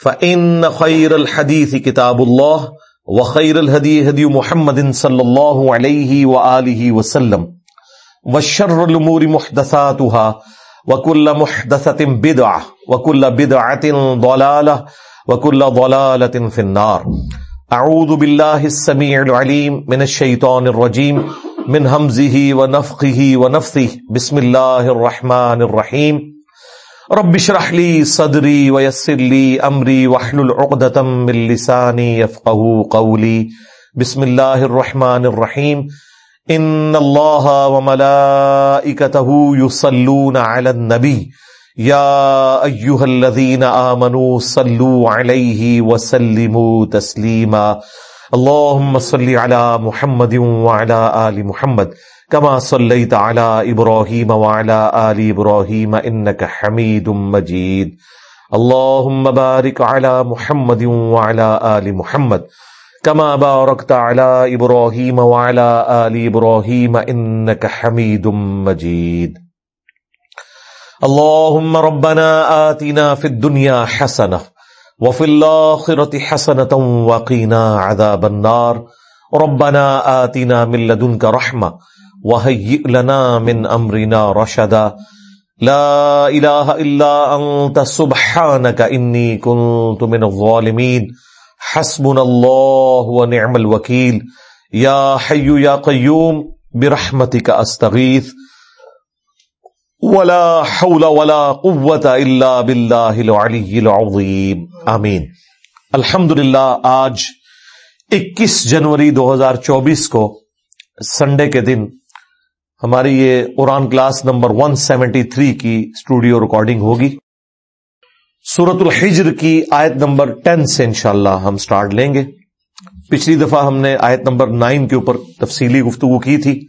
فإن خير الحديث كتاب الله وخير الهدي هدي محمد صلى الله عليه وآله وسلم وشر الأمور محدثاتها وكل محدثة بدعة وكل بدعة ضلالة وكل ضلالة في النار أعوذ بالله السميع العليم من الشيطان الرجيم من همزه ونفقه ونفثه بسم الله الرحمن الرحيم رب اشرح لي صدري ويسر لي امري واحلل عقدة من لساني يفقهوا قولي. بسم الله الرحمن الرحيم. ان الله وملائكته يصلون على النبي. يا ايها الذين امنوا صلوا عليه وسلموا تسليما. اللهم صل على محمد وعلى ال محمد. كما صليت على ابراهيم وعلى ال ابراهيم انك حميد مجيد. اللهم بارك على محمد وعلى ال محمد. كما باركت على ابراهيم وعلى ال ابراهيم انك حميد مجيد. اللهم ربنا آتنا في الدنيا حسنه وفي الاخره حسنه وقنا عذاب النار. ربنا آتنا من لدنك رحمه وهيئ لنا من امرنا رشدا لا اله الا انت سبحانك اني كنت من الظالمين حسبنا الله ونعم الوكيل يا حي يا قيوم برحمتك استغيث ولا حول ولا قوة الا بالله العلي العظيم. آمین. الحمدللہ، آج اکیس جنوری دو ہزار چوبیس کو سنڈے کے دن ہماری یہ قرآن class number one seventy three کی اسٹوڈیو ریکارڈنگ ہوگی۔ سورت الحجر کی آیت نمبر ٹین سے انشاءاللہ ہم سٹارٹ لیں گے۔ پچھلی دفعہ ہم نے آیت نمبر نائن کے اوپر تفصیلی گفتگو کی تھی۔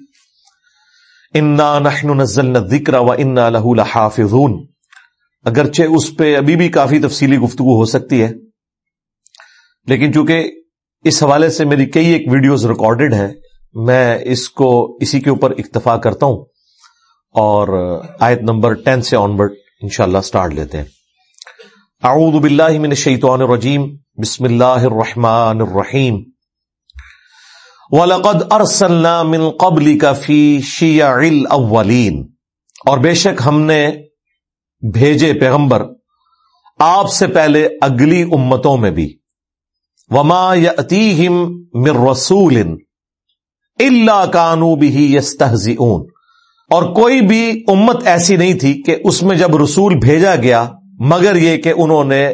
انا نحن نزلنا الذکر و انا لہو لحافظون۔ اگرچہ اس پہ ابھی بھی کافی تفصیلی گفتگو ہو سکتی ہے۔ لیکن چونکہ اس حوالے سے میری کئی ایک ویڈیوز ریکارڈڈ ہیں میں اس کو اسی کے اوپر اکتفا کرتا ہوں اور آیت نمبر ٹین سے آنورڈ انشاءاللہ سٹارٹ لیتے ہیں۔ اعوذ باللہ من الشیطان الرجیم۔ بسم اللہ الرحمن الرحیم۔ وَلَقَدْ أَرْسَلْنَا مِن قَبْلِكَ فِي شِيَعِ الْأَوَّلِينَ اور بے شک ہم نے بھیجے پیغمبر آپ سے پہلے اگلی امتوں میں بھی۔ وما یاتیہم من رسول۔ الا کانو بھی یستہزئون۔ اور کوئی بھی امت ایسی نہیں تھی کہ اس میں جب رسول بھیجا گیا، مگر یہ کہ انہوں نے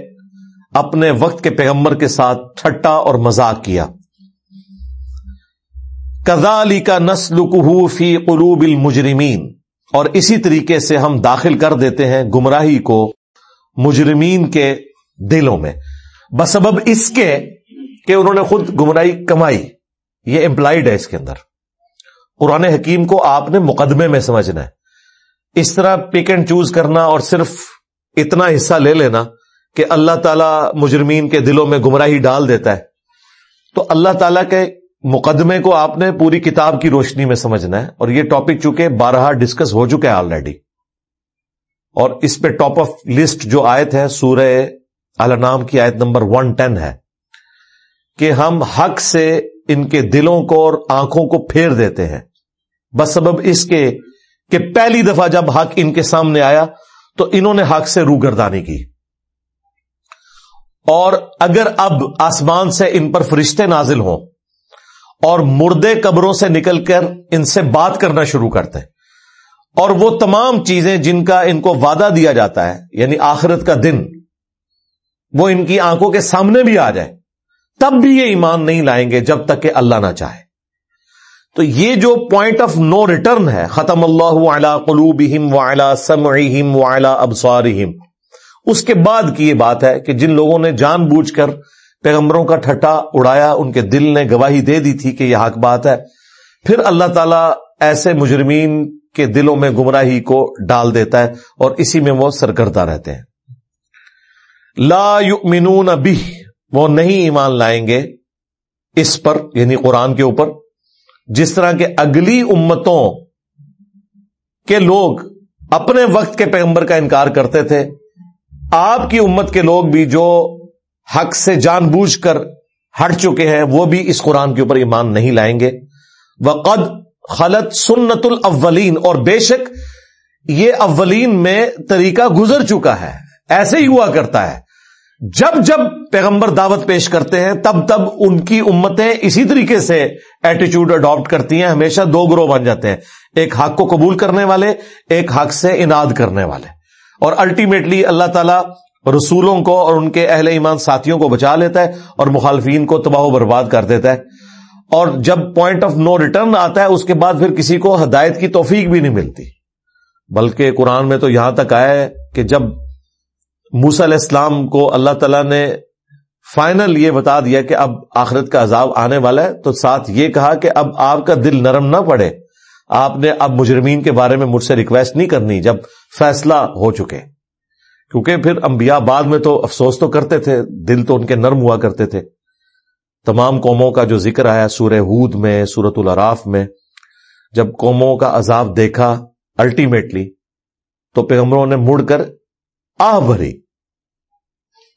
اپنے وقت کے پیغمبر کے ساتھ ٹھٹا اور مذاق کیا۔ کزالی کا نسل فی قلوب المجرمین۔ اور اسی طریقے سے ہم داخل کر دیتے ہیں گمراہی کو مجرمین کے دلوں میں۔ بسبب اس کے کہ انہوں نے خود گمراہی کمائی۔ یہ امپلائڈ ہے اس کے اندر۔ قرآن حکیم کو آپ نے مقدمے میں سمجھنا ہے۔ اس طرح پک اینڈ چوز کرنا اور صرف اتنا حصہ لے لینا کہ اللہ تعالی مجرمین کے دلوں میں گمراہی ڈال دیتا ہے۔ تو اللہ تعالیٰ کے مقدمے کو آپ نے پوری کتاب کی روشنی میں سمجھنا ہے اور یہ ٹاپک چونکہ بارہا ڈسکس ہو چکے ہیں آلریڈی اور اس پہ ٹاپ آف لسٹ جو آیت ہے، سورہ النام کی آیت نمبر ون ٹین ہے کہ ہم حق سے ان کے دلوں کو اور آنکھوں کو پھیر دیتے ہیں۔ بس سبب اس کے کہ پہلی دفعہ جب حق ان کے سامنے آیا تو انہوں نے حق سے رو گردانی کی۔ اور اگر اب آسمان سے ان پر فرشتے نازل ہوں اور مردے قبروں سے نکل کر ان سے بات کرنا شروع کرتے ہیں اور وہ تمام چیزیں جن کا ان کو وعدہ دیا جاتا ہے یعنی آخرت کا دن، وہ ان کی آنکھوں کے سامنے بھی آ جائے تب بھی یہ ایمان نہیں لائیں گے جب تک کہ اللہ نہ چاہے۔ تو یہ جو پوائنٹ آف نو ریٹرن ہے، ختم اللہ قلوبہم وعلا سمعہم وعلا ابصارہم۔ اس کے بعد کی یہ بات ہے کہ جن لوگوں نے جان بوجھ کر پیغمبروں کا ٹھٹا اڑایا، ان کے دل نے گواہی دے دی تھی کہ یہ حق بات ہے، پھر اللہ تعالیٰ ایسے مجرمین کے دلوں میں گمراہی کو ڈال دیتا ہے اور اسی میں وہ سرکردہ رہتے ہیں۔ لا یؤمنون بھی وہ نہیں ایمان لائیں گے اس پر یعنی قرآن کے اوپر، جس طرح کے اگلی امتوں کے لوگ اپنے وقت کے پیغمبر کا انکار کرتے تھے، آپ کی امت کے لوگ بھی جو حق سے جان بوجھ کر ہٹ چکے ہیں، وہ بھی اس قرآن کے اوپر ایمان نہیں لائیں گے۔ وہ قد خلط سنت الاولین اور بے شک، یہ اولین میں طریقہ گزر چکا ہے، ایسے ہی ہوا کرتا ہے۔ جب جب پیغمبر دعوت پیش کرتے ہیں، تب تب ان کی امتیں اسی طریقے سے ایٹیچیوڈ اڈاپٹ کرتی ہیں، ہمیشہ دو گروہ بن جاتے ہیں۔ ایک حق کو قبول کرنے والے، ایک حق سے اناد کرنے والے۔ اور الٹیمیٹلی اللہ تعالیٰ رسولوں کو اور ان کے اہل ایمان ساتھیوں کو بچا لیتا ہے اور مخالفین کو تباہ و برباد کر دیتا ہے۔ اور جب پوائنٹ آف نو ریٹرن آتا ہے، اس کے بعد پھر کسی کو ہدایت کی توفیق بھی نہیں ملتی۔ بلکہ قرآن میں تو یہاں تک آیا ہے کہ جب موسا علیہ السلام کو اللہ تعالیٰ نے فائنل یہ بتا دیا کہ اب آخرت کا عذاب آنے والا ہے، تو ساتھ یہ کہا کہ اب آپ کا دل نرم نہ پڑے۔ آپ نے اب مجرمین کے بارے میں مجھ سے ریکویسٹ نہیں کرنی جب فیصلہ ہو چکے۔ کیونکہ پھر انبیاء بعد میں تو افسوس تو کرتے تھے، دل تو ان کے نرم ہوا کرتے تھے۔ تمام قوموں کا جو ذکر آیا سورہ ہود میں سورت العراف میں، جب قوموں کا عذاب دیکھا الٹیمیٹلی تو پیغمبروں نے مڑ کر آ بھری۔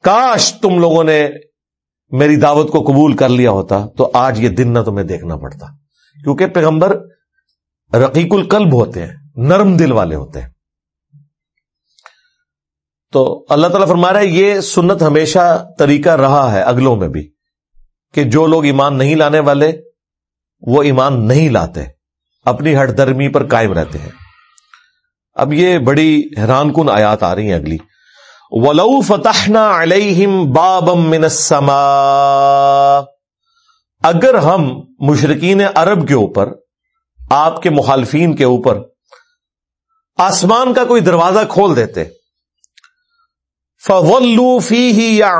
کاش تم لوگوں نے میری دعوت کو قبول کر لیا ہوتا، تو آج یہ دن نہ تمہیں دیکھنا پڑتا۔ کیونکہ پیغمبر رقیق القلب ہوتے ہیں، نرم دل والے ہوتے ہیں۔ تو اللہ تعالیٰ فرما رہا ہے، یہ سنت ہمیشہ طریقہ رہا ہے اگلوں میں بھی، کہ جو لوگ ایمان نہیں لانے والے، وہ ایمان نہیں لاتے۔ اپنی ہٹ درمی پر قائم رہتے ہیں۔ اب یہ بڑی حیران کن آیات آ رہی ہیں اگلی۔ ولو فتحنا علیہم بابم من السماء اگر ہم مشرقین عرب کے اوپر، آپ کے مخالفین کے اوپر آسمان کا کوئی دروازہ کھول دیتے فولو فی ہی یا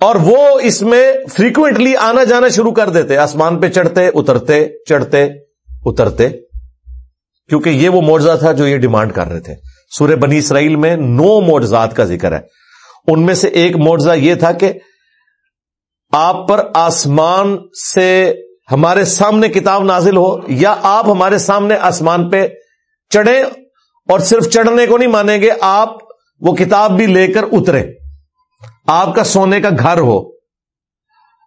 اور وہ اس میں فریکوینٹلی آنا جانا شروع کر دیتے، آسمان پہ چڑھتے، اترتے چڑھتے، اترتے، کیونکہ یہ وہ معجزہ تھا جو یہ ڈیمانڈ کر رہے تھے۔ سورہ بنی اسرائیل میں نو معجزات کا ذکر ہے۔ ان میں سے ایک معجزہ یہ تھا کہ آپ پر آسمان سے ہمارے سامنے کتاب نازل ہو یا آپ ہمارے سامنے آسمان پہ چڑھیں اور صرف چڑھنے کو نہیں مانیں گے، آپ وہ کتاب بھی لے کر اترے آپ کا سونے کا گھر ہو،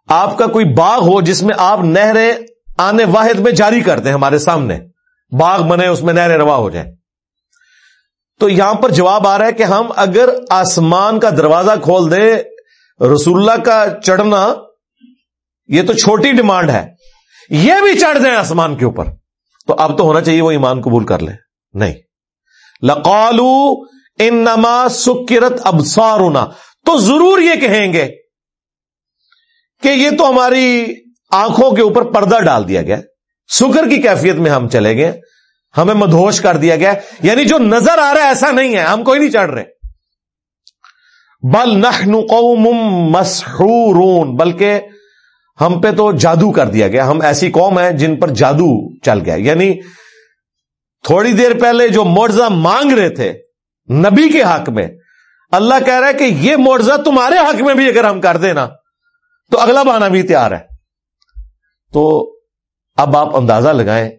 آپ کا کوئی باغ ہو جس میں آپ نہریں آنے واحد میں جاری کر دیں ہمارے سامنے۔ باغ بنے اس میں نہریں روا ہو جائیں۔ تو یہاں پر جواب آ رہا ہے کہ ہم اگر آسمان کا دروازہ کھول دیں، رسول اللہ کا چڑھنا، یہ تو چھوٹی ڈیمانڈ ہے۔ یہ بھی چڑھ دیں آسمان کے اوپر۔ تو اب تو ہونا چاہیے وہ ایمان قبول کر لیں۔ نہیں۔ لقالو ان نما سکرت ابسار تو ضرور یہ کہیں گے کہ یہ تو ہماری آنکھوں کے اوپر پردہ ڈال دیا گیا۔ سکر کی کیفیت میں ہم چلے گئے۔ ہمیں مدھوش کر دیا گیا یعنی جو نظر آ رہا ہے ایسا نہیں ہے، ہم کوئی نہیں چڑھ رہے۔ بل نخ قوم مسحورون، بلکہ ہم پہ تو جادو کر دیا گیا۔ ہم ایسی قوم ہیں جن پر جادو چل گیا۔ یعنی تھوڑی دیر پہلے جو مرزا مانگ رہے تھے نبی کے حق میں، اللہ کہہ رہا ہے کہ یہ مرزا تمہارے حق میں بھی اگر ہم کر دیں نا تو اگلا بہانا بھی تیار ہے۔ تو اب آپ اندازہ لگائیں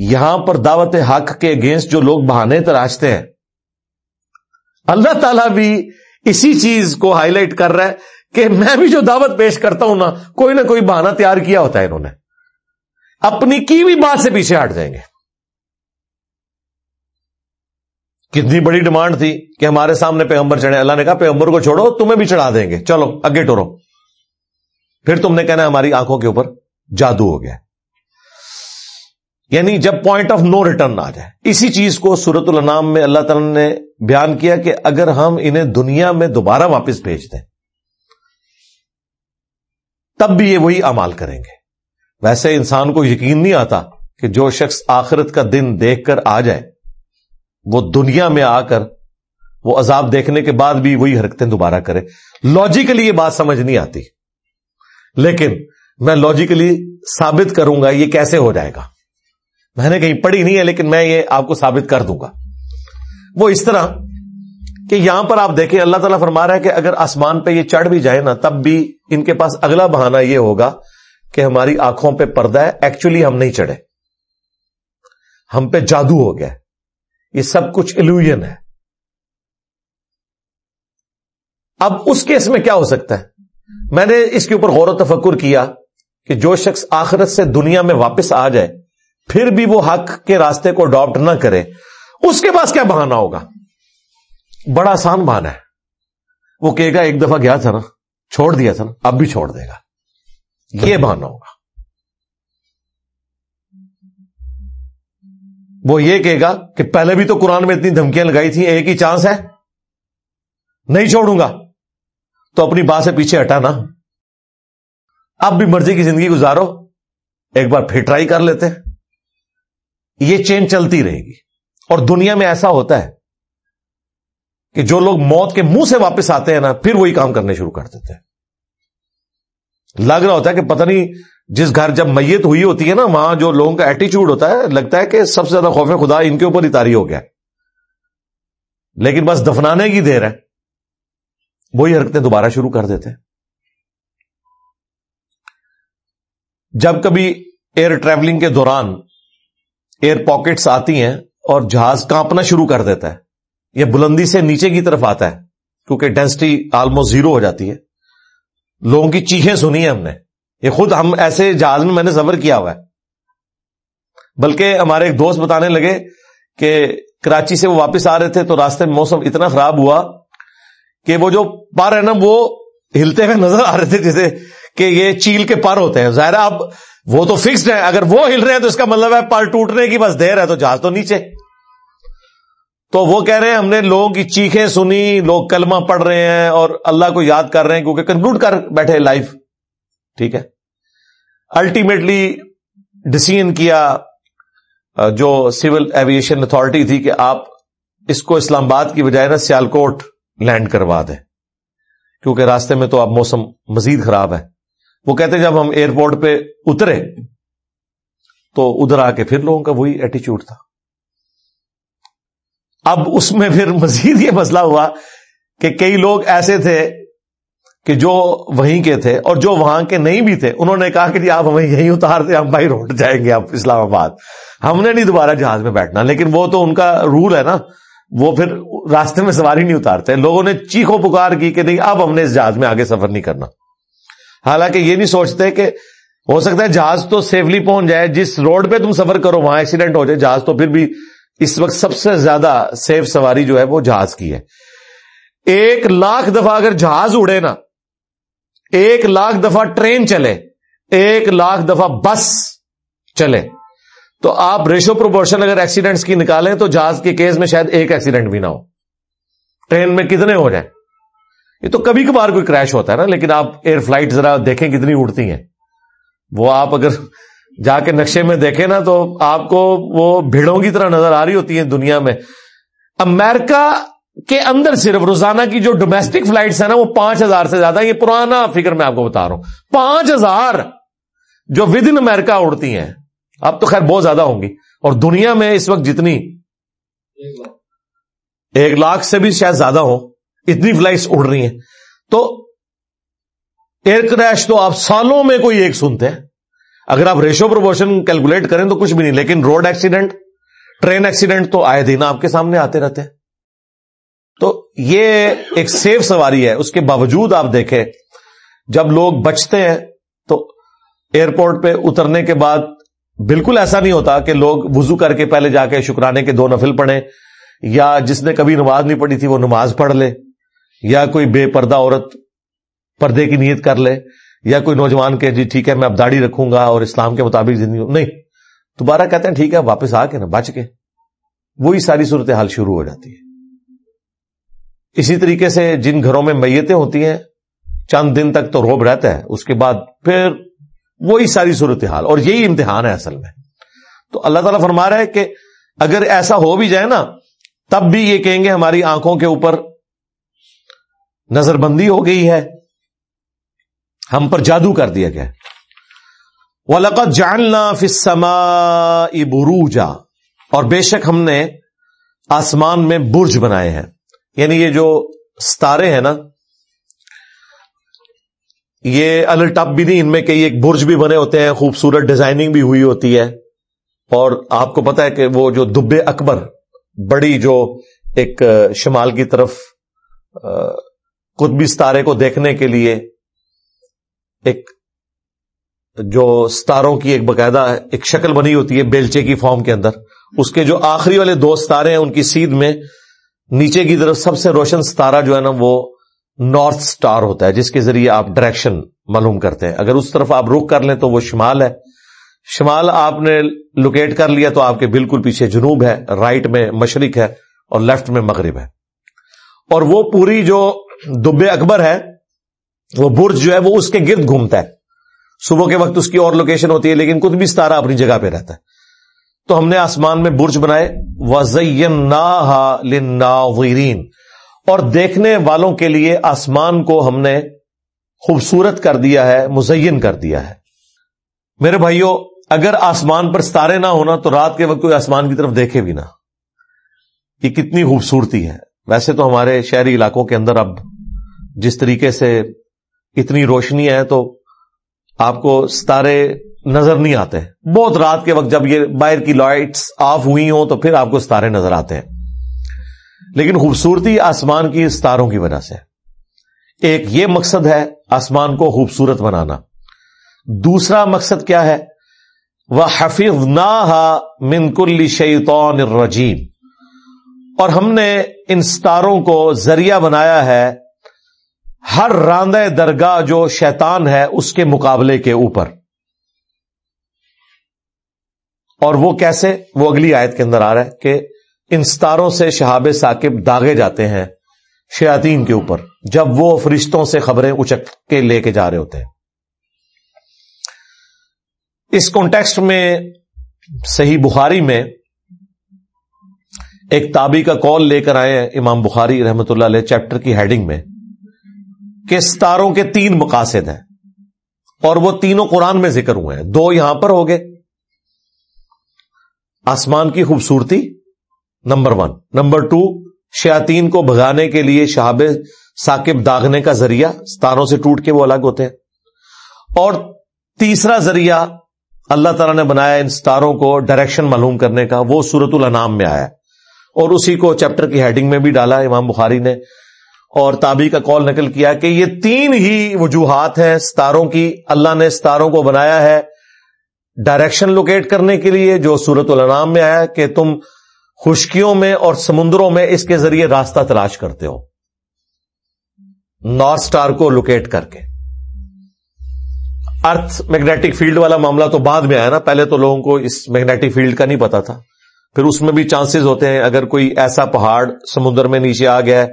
یہاں پر دعوت حق کے اگینسٹ جو لوگ بہانے تراشتے ہیں۔ اللہ تعالیٰ بھی اسی چیز کو ہائی لائٹ کر رہا ہے کہ میں بھی جو دعوت پیش کرتا ہوں نا، کوئی نہ کوئی بہانہ تیار کیا ہوتا ہے انہوں نے۔ اپنی کی بھی بات سے پیچھے ہٹ جائیں گے۔ کتنی بڑی ڈیمانڈ تھی کہ ہمارے سامنے پیغمبر چڑھے۔ اللہ نے کہا، پیغمبر کو چھوڑو، تمہیں بھی چڑھا دیں گے۔ چلو، اگے ٹورو پھر تم نے کہنا، ہماری آنکھوں کے اوپر جادو ہو گیا۔ یعنی جب پوائنٹ آف نو ریٹرن آ جائے۔ اسی چیز کو سورت النام میں اللہ تعالی نے بیان کیا کہ اگر ہم انہیں دنیا میں دوبارہ واپس بھیج دیں، تب بھی یہ وہی امال کریں گے۔ ویسے انسان کو یقین نہیں آتا کہ جو شخص آخرت کا دن دیکھ کر آ جائے، وہ دنیا میں آ کر، وہ عذاب دیکھنے کے بعد بھی وہی حرکتیں دوبارہ کرے۔ لاجیکلی یہ بات سمجھ نہیں آتی۔ لیکن میں لاجیکلی ثابت کروں گا یہ کیسے ہو جائے گا۔ میں نے کہیں پڑھی نہیں ہے، لیکن میں یہ آپ کو ثابت کر دوں گا۔ وہ اس طرح کہ یہاں پر آپ دیکھیں، اللہ تعالیٰ فرما رہا ہے کہ اگر آسمان پہ یہ چڑھ بھی جائے نا، تب بھی ان کے پاس اگلا بہانہ یہ ہوگا کہ ہماری آنکھوں پہ پردہ ہے ایکچولی ہم نہیں چڑھے۔ ہم پہ جادو ہو گیا یہ سب کچھ الوژن ہے۔ اب اس کیس میں کیا ہو سکتا ہے؟ میں نے اس کے اوپر غور و تفکر کیا کہ جو شخص آخرت سے دنیا میں واپس آ جائے پھر بھی وہ حق کے راستے کو اڈاپٹ نہ کرے، اس کے پاس کیا بہانا ہوگا؟ بڑا آسان بہانا ہے۔ وہ کہے گا، ایک دفعہ گیا تھا نا، چھوڑ دیا تھا نا، اب بھی چھوڑ دے گا۔ یہ بہانا ہوگا۔ وہ یہ کہے گا کہ پہلے بھی تو قرآن میں اتنی دھمکیاں لگائی تھیں، ایک ہی چانس ہے۔ نہیں چھوڑوں گا۔ تو اپنی بات سے پیچھے ہٹا نا۔ اب بھی مرضی کی زندگی گزارو، ایک بار پھر ٹرائی کر لیتے۔ یہ چین چلتی رہے گی۔ اور دنیا میں ایسا ہوتا ہے کہ جو لوگ موت کے منہ سے واپس آتے ہیں نا، پھر وہی کام کرنے شروع کر دیتے ہیں۔ لگ رہا ہوتا ہے کہ پتہ نہیں جس گھر جب میت ہوئی ہوتی ہے نا، وہاں جو لوگوں کا ایٹیچیوڈ ہوتا ہے، لگتا ہے کہ سب سے زیادہ خوف خدا ان کے اوپر ہی تاری ہو گیا۔ لیکن بس دفنانے کی دیر ہے۔ وہی حرکتیں دوبارہ شروع کر دیتے جب کبھی ایئر ٹریولنگ کے دوران ایئر پاکٹس آتی ہیں اور جہاز کانپنا شروع کر دیتا ہے، یا بلندی سے نیچے کی طرف آتا ہے، کیونکہ ڈینسٹی آلموسٹ زیرو ہو جاتی ہے۔ لوگوں کی چیخیں سنی ہیں ہم نے۔ یہ خود ہم ایسے جہاز میں میں نے سفر کیا ہوا ہے۔ بلکہ ہمارے ایک دوست بتانے لگے کہ کراچی سے وہ واپس آ رہے تھے تو راستے میں موسم اتنا خراب ہوا کہ وہ جو پر ہے نا، وہ ہلتے ہوئے نظر آ رہے تھے، جیسے کہ یہ چیل کے پر ہوتے ہیں۔ ظاہر اب وہ تو فکسڈ ہے، اگر وہ ہل رہے ہیں تو اس کا مطلب ہے پر ٹوٹنے کی بس دیر ہے، تو جہاز تو نیچے۔ تو وہ کہہ رہے ہیں، ہم نے لوگوں کی چیخیں سنی، لوگ کلمہ پڑھ رہے ہیں اور اللہ کو یاد کر رہے ہیں، کیونکہ کنکلوڈ کر بیٹھے لائف ٹھیک ہے؟ الٹیمیٹلی ڈسیزن کیا جو سول ایویشن اتارٹی تھی کہ آپ اس کو اسلام آباد کی بجائے نا سیالکوٹ لینڈ کروا دیں۔ کیونکہ راستے میں تو اب موسم مزید خراب ہے۔ وہ کہتے جب ہم ایئرپورٹ پہ اترے تو ادھر آ کے پھر لوگوں کا وہی ایٹیچیوڈ تھا۔ اب اس میں پھر مزید یہ مسئلہ ہوا کہ کئی لوگ ایسے تھے کہ جو وہیں کے تھے اور جو وہاں کے نہیں بھی تھے۔ انہوں نے کہا کہ جی آپ ہمیں یہیں اتار دیں، ہم بھائی روڈ جائیں گے اب اسلام آباد۔ ہم نے نہیں دوبارہ جہاز میں بیٹھنا، لیکن وہ تو ان کا رول ہے نا۔ وہ پھر راستے میں سواری نہیں اتارتے۔ لوگوں نے چیخو پکار کی کہ نہیں، اب ہم نے اس جہاز میں آگے سفر نہیں کرنا۔ حالانکہ یہ نہیں سوچتے کہ ہو سکتا ہے جہاز تو سیفلی پہنچ جائے، جس روڈ پہ تم سفر کرو وہاں ایکسیڈنٹ ہو جائے، جہاز تو پھر بھی اس وقت سب سے زیادہ سیف سواری جو ہے وہ جہاز کی ہے۔ ایک لاکھ دفعہ اگر جہاز اڑے نا، ایک لاکھ دفعہ ٹرین چلے، ایک لاکھ دفعہ بس چلے، تو آپ ریشو پروپورشن اگر ایکسیڈنٹس کی نکالیں تو جہاز کے کیس میں شاید ایک ایکسیڈنٹ بھی نہ ہو۔ ٹرین میں کتنے ہو جائیں؟ یہ تو کبھی کبھار کوئی کریش ہوتا ہے نا، لیکن آپ ایئر فلائٹ ذرا دیکھیں کتنی اڑتی ہیں۔ وہ آپ اگر جا کے نقشے میں دیکھیں نا تو آپ کو وہ بھیڑوں کی طرح نظر آ رہی ہوتی ہیں دنیا میں۔ امیرکا کے اندر صرف روزانہ کی جو ڈومیسٹک فلائٹس ہیں نا، وہ پانچ ہزار سے زیادہ یہ پرانا فکر میں آپ کو بتا رہا ہوں۔ پانچ ہزار جو ود ان امیرکا اڑتی ہیں۔ اب تو خیر بہت زیادہ ہوں گی۔ اور دنیا میں اس وقت جتنی، ایک لاکھ سے بھی شاید زیادہ ہو۔ اتنی فلائٹس اڑ رہی ہیں۔ تو ایئر کریش تو آپ سالوں میں کوئی ایک سنتے ہیں۔ اگر آپ ریشو پروپورشن کیلکولیٹ کریں تو کچھ بھی نہیں، لیکن روڈ ایکسیڈنٹ، ٹرین ایکسیڈنٹ تو آئے دن آپ کے سامنے آتے رہتے ہیں۔ تو یہ ایک سیف سواری ہے۔ اس کے باوجود آپ دیکھیں، جب لوگ بچتے ہیں تو ایئرپورٹ پہ اترنے کے بعد بالکل ایسا نہیں ہوتا کہ لوگ وضو کر کے پہلے جا کے شکرانے کے دو نفل پڑھیں، یا جس نے کبھی نماز نہیں پڑھی تھی وہ نماز پڑھ لے۔ یا کوئی بے پردہ عورت پردے کی نیت کر لے، یا کوئی نوجوان کہ جی ٹھیک ہے، میں اب داڑھی رکھوں گا اور اسلام کے مطابق زندگی نہیں، دوبارہ کہتے ہیں، ٹھیک ہے واپس آ کے نا، بچ کے. وہی ساری صورت حال شروع ہو جاتی ہے۔ اسی طریقے سے جن گھروں میں میتیں ہوتی ہیں، چند دن تک تو روب رہتا ہے، اس کے بعد پھر وہی ساری صورت حال اور یہی امتحان ہے اصل میں۔ تو اللہ تعالیٰ فرما رہا ہے کہ اگر ایسا ہو بھی جائے نا، تب بھی یہ کہیں گے ہماری آنکھوں کے اوپر نظر بندی ہو گئی ہے، ہم پر جادو کر دیا گیا۔ وَلَقَدْ جَعَلْنَا فِي السَّمَاءِ بُرُوجًا۔ اور بے شک ہم نے آسمان میں برج بنائے ہیں۔ یعنی یہ جو ستارے ہیں نا، یہ الر بھی نہیں ان میں کئی ایک برج بھی بنے ہوتے ہیں، خوبصورت ڈیزائننگ بھی ہوئی ہوتی ہے۔ اور آپ کو پتا ہے کہ وہ جو دبے اکبر، بڑی جو ایک شمال کی طرف قطبی ستارے کو دیکھنے کے لیے ایک جو ستاروں کی ایک باقاعدہ ایک شکل بنی ہوتی ہے بیلچے کی فارم کے اندر، اس کے جو آخری والے دو ستارے ہیں، ان کی سیدھ میں نیچے کی طرف سب سے روشن ستارہ جو ہے نا، وہ نارتھ سٹار ہوتا ہے، جس کے ذریعے آپ ڈائریکشن معلوم کرتے ہیں۔ اگر اس طرف آپ رک کر لیں تو وہ شمال ہے۔ شمال آپ نے لوکیٹ کر لیا تو آپ کے بالکل پیچھے جنوب ہے رائٹ میں مشرق ہے اور لیفٹ میں مغرب ہے۔ اور وہ پوری جو دبے اکبر ہے، وہ برج جو ہے وہ اس کے گرد گھومتا ہے۔ صبح کے وقت اس کی اور لوکیشن ہوتی ہے، لیکن کچھ بھی ستارہ اپنی جگہ پہ رہتا ہے۔ تو ہم نے آسمان میں برج بنائے۔ وزین اور دیکھنے والوں کے لیے آسمان کو ہم نے خوبصورت کر دیا ہے، مزین کر دیا ہے۔ میرے بھائیوں اگر آسمان پر ستارے نہ ہونا تو رات کے وقت کوئی آسمان کی طرف دیکھے بھی نہ۔ یہ کتنی خوبصورتی ہے۔ ویسے تو ہمارے شہری علاقوں کے اندر اب جس طریقے سے اتنی روشنی ہے تو آپ کو ستارے نظر نہیں آتے۔ بہت رات کے وقت جب یہ باہر کی لائٹس آف ہوئی ہوں تو پھر آپ کو ستارے نظر آتے ہیں۔ لیکن خوبصورتی آسمان کی ستاروں کی وجہ سے۔ ایک یہ مقصد ہے آسمان کو خوبصورت بنانا۔ دوسرا مقصد کیا ہے؟ وہ حفیظ نہ منکل شیطان الرجیم اور ہم نے ان ستاروں کو ذریعہ بنایا ہے، ہر راندہ درگاہ جو شیطان ہے اس کے مقابلے کے اوپر۔ اور وہ کیسے؟ وہ اگلی آیت کے اندر آ رہا ہے کہ ان ستاروں سے شہاب ثاقب داغے جاتے ہیں شیاتین کے اوپر، جب وہ فرشتوں سے خبریں اچک کے لے کے جا رہے ہوتے ہیں۔ اس کانٹیکسٹ میں صحیح بخاری میں ایک تابی کا کال لے کر آئے ہیں امام بخاری رحمت اللہ علیہ چیپٹر کی ہیڈنگ میں کہ ستاروں کے تین مقاصد ہیں اور وہ تینوں قرآن میں ذکر ہوئے ہیں۔ دو یہاں پر ہو گئے۔ آسمان کی خوبصورتی، نمبر ون۔ نمبر ٹو شیاتین کو بھگانے کے لیے شہاب ثاقب داغنے کا ذریعہ، ستاروں سے ٹوٹ کے وہ الگ ہوتے ہیں۔ اور تیسرا ذریعہ اللہ تعالیٰ نے بنایا ان ستاروں کو ڈائریکشن معلوم کرنے کا، وہ سورت الانام میں آیا۔ اور اسی کو چیپٹر کی ہیڈنگ میں بھی ڈالا، امام بخاری نے، اور تابی کا کال نقل کیا کہ یہ تین ہی وجوہات ہیں ستاروں کی۔ اللہ نے ستاروں کو بنایا ہے ڈائریکشن لوکیٹ کرنے کے لیے، جو سورت الانام میں آیا کہ تم خشکیوں میں اور سمندروں میں اس کے ذریعے راستہ تلاش کرتے ہو۔ نارتھ سٹار کو لوکیٹ کر کے ارتھ میگنیٹک فیلڈ والا معاملہ تو بعد میں آیا نا۔ پہلے تو لوگوں کو اس میگنیٹک فیلڈ کا نہیں پتا تھا۔ پھر اس میں بھی چانسز ہوتے ہیں اگر کوئی ایسا پہاڑ سمندر میں نیچے آ گیا ہے،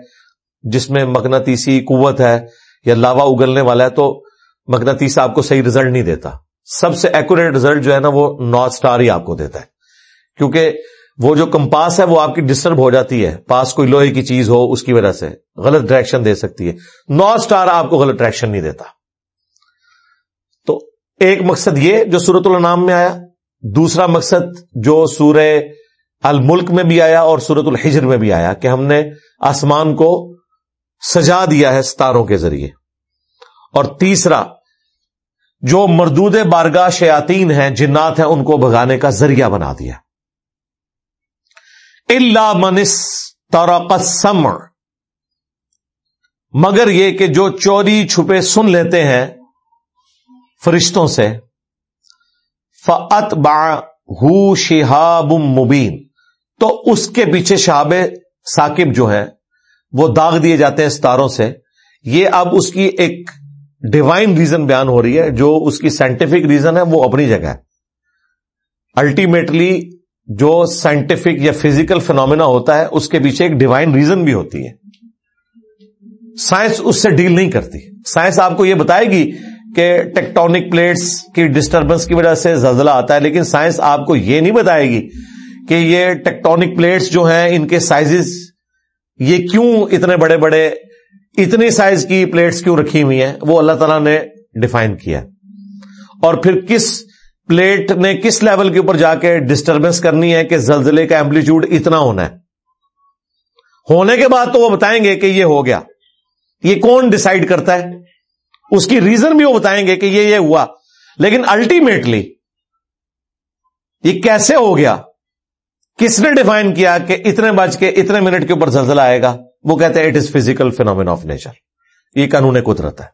جس میں مغناطیسی قوت ہے یا لاوا اگلنے والا ہے، تو مغناطیس آپ کو صحیح رزلٹ نہیں دیتا۔ سب سے ایکوریٹ رزلٹ جو ہے نا، وہ نارتھ اسٹار ہی آپ کو دیتا ہے۔ کیونکہ وہ جو کمپاس ہے، وہ آپ کی ڈسٹرب ہو جاتی ہے۔ پاس کوئی لوہے کی چیز ہو، اس کی وجہ سے غلط ڈائریکشن دے سکتی ہے۔ نارتھ اسٹار آپ کو غلط ڈائریکشن نہیں دیتا۔ تو ایک مقصد یہ جو سورت النام میں آیا، دوسرا مقصد جو سورہ الملک میں بھی آیا اور سورت الحجر میں بھی آیا کہ ہم نے آسمان کو سجا دیا ہے ستاروں کے ذریعے۔ اور تیسرا، جو مردود بارگاہ شیاتین ہیں، جنات ہیں، ان کو بھگانے کا ذریعہ بنا دیا۔ اللہ منس سمع مگر یہ کہ جو چوری چھپے سن لیتے ہیں فرشتوں سے فت با شہاب مبین تو اس کے پیچھے شہاب ثاقب جو ہے وہ داغ دیے جاتے ہیں ستاروں سے۔ یہ اب اس کی ایک ڈیوائن ریزن بیان ہو رہی ہے، جو اس کی سائنٹیفک ریزن ہے، وہ اپنی جگہ ہے۔ الٹیمیٹلی جو سائنٹیفک یا فزیکل فینومینا ہوتا ہے، اس کے پیچھے ایک ڈیوائن ریزن بھی ہوتی ہے۔ سائنس اس سے ڈیل نہیں کرتی۔ سائنس آپ کو یہ بتائے گی کہ ٹیکٹونک پلیٹس کی ڈسٹربنس کی وجہ سے زلزلہ آتا ہے، لیکن سائنس آپ کو یہ نہیں بتائے گی کہ یہ ٹیکٹونک پلیٹس جو ہیں، ان کے سائزز یہ کیوں اتنے بڑے بڑے، اتنی سائز کی پلیٹس کیوں رکھی ہوئی ہیں، وہ اللہ تعالیٰ نے ڈیفائن کیا اور پھر کس پلیٹ نے کس لیول کے اوپر جا کے ڈسٹربنس کرنی ہے کہ زلزلے کا ایمپلیٹیوڈ اتنا ہونا ہے۔ ہونے کے بعد تو وہ بتائیں گے کہ یہ ہو گیا۔ یہ کون ڈسائڈ کرتا ہے؟ اس کی ریزن بھی وہ بتائیں گے کہ یہ یہ ہوا۔ لیکن الٹیمیٹلی یہ کیسے ہو گیا؟ کس نے ڈیفائن کیا کہ اتنے بج کے اتنے منٹ کے اوپر زلزلہ آئے گا؟ وہ کہتے ہیں it is physical phenomenon of nature یہ قانون قدرت ہے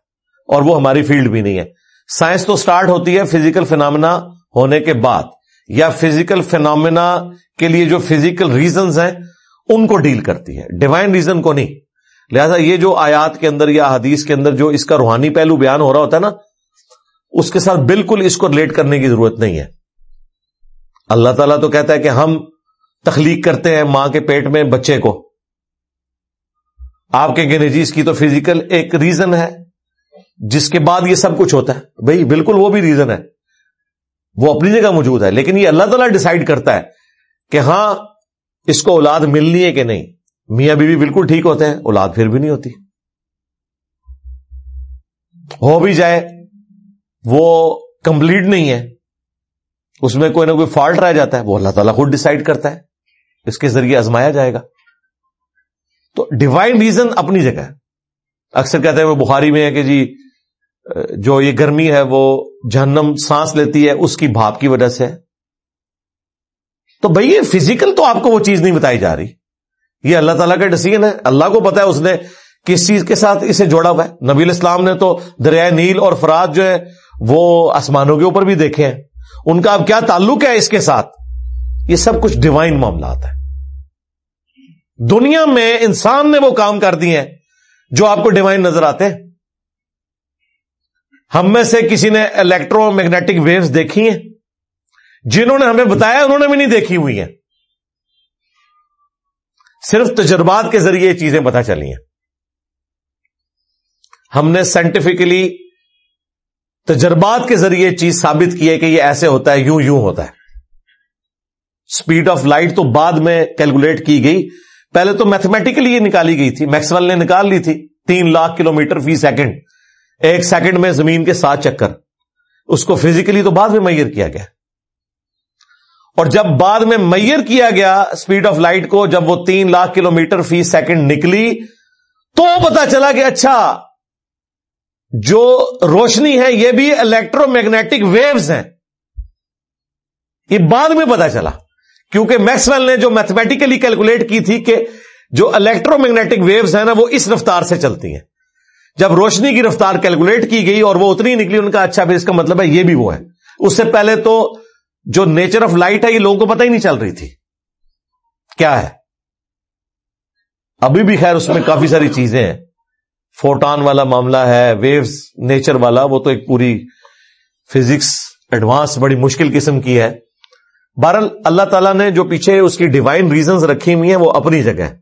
اور وہ ہماری فیلڈ بھی نہیں ہے۔ سائنس تو سٹارٹ ہوتی ہے فزیکل فینامنا ہونے کے بعد یا فزیکل فینومینا کے لیے جو فزیکل ریزنز ہیں، ان کو ڈیل کرتی ہے ڈیوائن ریزن کو نہیں۔ لہذا یہ جو آیات کے اندر یا حدیث کے اندر جو اس کا روحانی پہلو بیان ہو رہا ہوتا ہے نا، اس کے ساتھ بالکل اس کو ریلیٹ کرنے کی ضرورت نہیں ہے۔ اللہ تعالیٰ تو کہتا ہے کہ ہم تخلیق کرتے ہیں ماں کے پیٹ میں بچے کو۔ آپ کے گنیجیز کی تو فزیکل ایک ریزن ہے، جس کے بعد یہ سب کچھ ہوتا ہے۔ بھائی، بالکل وہ بھی ریزن ہے۔ وہ اپنی جگہ موجود ہے، لیکن یہ اللہ تعالیٰ ڈسائڈ کرتا ہے کہ ہاں اس کو اولاد ملنی ہے کہ نہیں۔ میاں بیوی بالکل ٹھیک ہوتے ہیں، اولاد پھر بھی نہیں ہوتی۔ ہو بھی جائے، وہ کمپلیٹ نہیں ہے، اس میں کوئی نہ کوئی فالٹ رہ جاتا ہے، وہ اللہ تعالیٰ خود ڈسائڈ کرتا ہے۔ اس کے ذریعے ازمایا جائے گا۔ تو ڈیوائن ریزن اپنی جگہ ہے۔ اکثر کہتے ہیں وہ بخاری میں ہے کہ جی جو یہ گرمی ہے وہ جہنم سانس لیتی ہے، اس کی بھاپ کی وجہ سے۔ تو بھائی یہ فزیکل تو آپ کو وہ چیز نہیں بتائی جا رہی۔ یہ اللہ تعالیٰ کا ڈسیزن ہے۔ اللہ کو پتا ہے اس نے کس چیز کے ساتھ اسے جوڑا ہوا ہے۔ نبی الاسلام نے تو دریائے نیل اور فراد جو ہے وہ آسمانوں کے اوپر بھی دیکھے ہیں۔ ان کا اب کیا تعلق ہے اس کے ساتھ؟ یہ سب کچھ ڈیوائن معاملات ہے دنیا میں انسان نے وہ کام کر دیے ہیں جو آپ کو ڈیوائن نظر آتے ہیں۔ ہم میں سے کسی نے الیکٹرو میگنیٹک ویوز دیکھی ہیں۔ جنہوں نے ہمیں بتایا انہوں نے بھی نہیں دیکھی ہوئی ہیں۔ صرف تجربات کے ذریعے یہ چیزیں پتہ چلی ہیں۔ ہم نے سائنٹیفکلی تجربات کے ذریعے چیز ثابت کی ہے کہ یہ ایسے ہوتا ہے، یوں یوں ہوتا ہے۔ اسپیڈ آف لائٹ تو بعد میں کیلکولیٹ کی گئی۔ پہلے تو میتھمیٹیکلی یہ نکالی گئی تھی۔ میکسول نے نکال لی تھی۔ تین لاکھ کلو میٹر فی سیکنڈ ایک سیکنڈ میں زمین کے ساتھ چکر۔ اس کو فزیکلی تو بعد میں میئر کیا گیا۔ اور جب بعد میں میئر کیا گیا اسپیڈ آف لائٹ کو، جب وہ تین لاکھ کلو میٹر فی سیکنڈ نکلی، تو پتا چلا کہ اچھا جو روشنی ہے، یہ بھی الیکٹرو میگنیٹک ویوز ہیں۔ یہ بعد میں پتا چلا۔ کیونکہ میکسویل نے جو میتھمیٹیکلی کیلکولیٹ کی تھی کہ جو الیکٹرو میگنیٹک ویوز ہیں نا وہ اس رفتار سے چلتی ہیں۔ جب روشنی کی رفتار کیلکولیٹ کی گئی اور وہ اتنی نکلی، ان کا اچھا بھی اس کا مطلب ہے یہ بھی وہ ہے۔ اس سے پہلے تو جو نیچر آف لائٹ ہے، یہ لوگوں کو پتہ ہی نہیں چل رہی تھی۔ کیا ہے؟ ابھی بھی خیر اس میں کافی ساری چیزیں ہیں۔ فوٹان والا معاملہ ہے ویوز نیچر والا، وہ تو ایک پوری فزکس ایڈوانس بڑی مشکل قسم کی ہے۔ بہرحال اللہ تعالیٰ نے جو پیچھے اس کی ڈیوائن ریزنز رکھی ہوئی ہیں، وہ اپنی جگہ ہے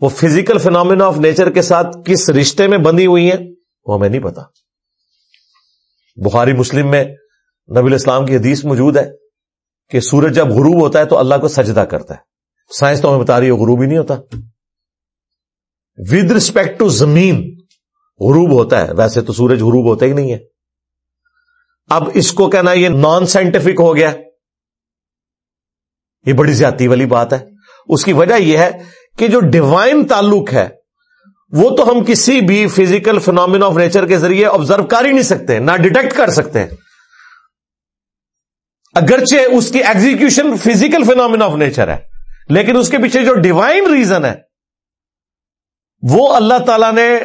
وہ فزیکل فینومینا آف نیچر کے ساتھ کس رشتے میں بندی ہوئی ہیں، وہ ہمیں نہیں پتا۔ بخاری مسلم میں نبی الاسلام کی حدیث موجود ہے کہ سورج جب غروب ہوتا ہے تو اللہ کو سجدہ کرتا ہے۔ سائنس تو ہمیں بتا رہی ہے، غروب ہی نہیں ہوتا۔ ود ریسپیکٹ ٹو زمین، غروب ہوتا ہے۔ ویسے تو سورج غروب ہوتا ہی نہیں ہے۔ اب اس کو کہنا یہ نان سائنٹیفک ہو گیا۔ یہ بڑی زیادتی والی بات ہے۔ اس کی وجہ یہ ہے کہ جو ڈیوائن تعلق ہے، وہ تو ہم کسی بھی فزیکل فنامین آف نیچر کے ذریعے آبزرو کر ہی نہیں سکتے، نہ ڈیٹیکٹ کر سکتے۔ اگرچہ اس کی execution physical phenomenon of nature ہے، لیکن اس کے پیچھے جو ڈیوائن ریزن ہے، وہ اللہ تعالی نے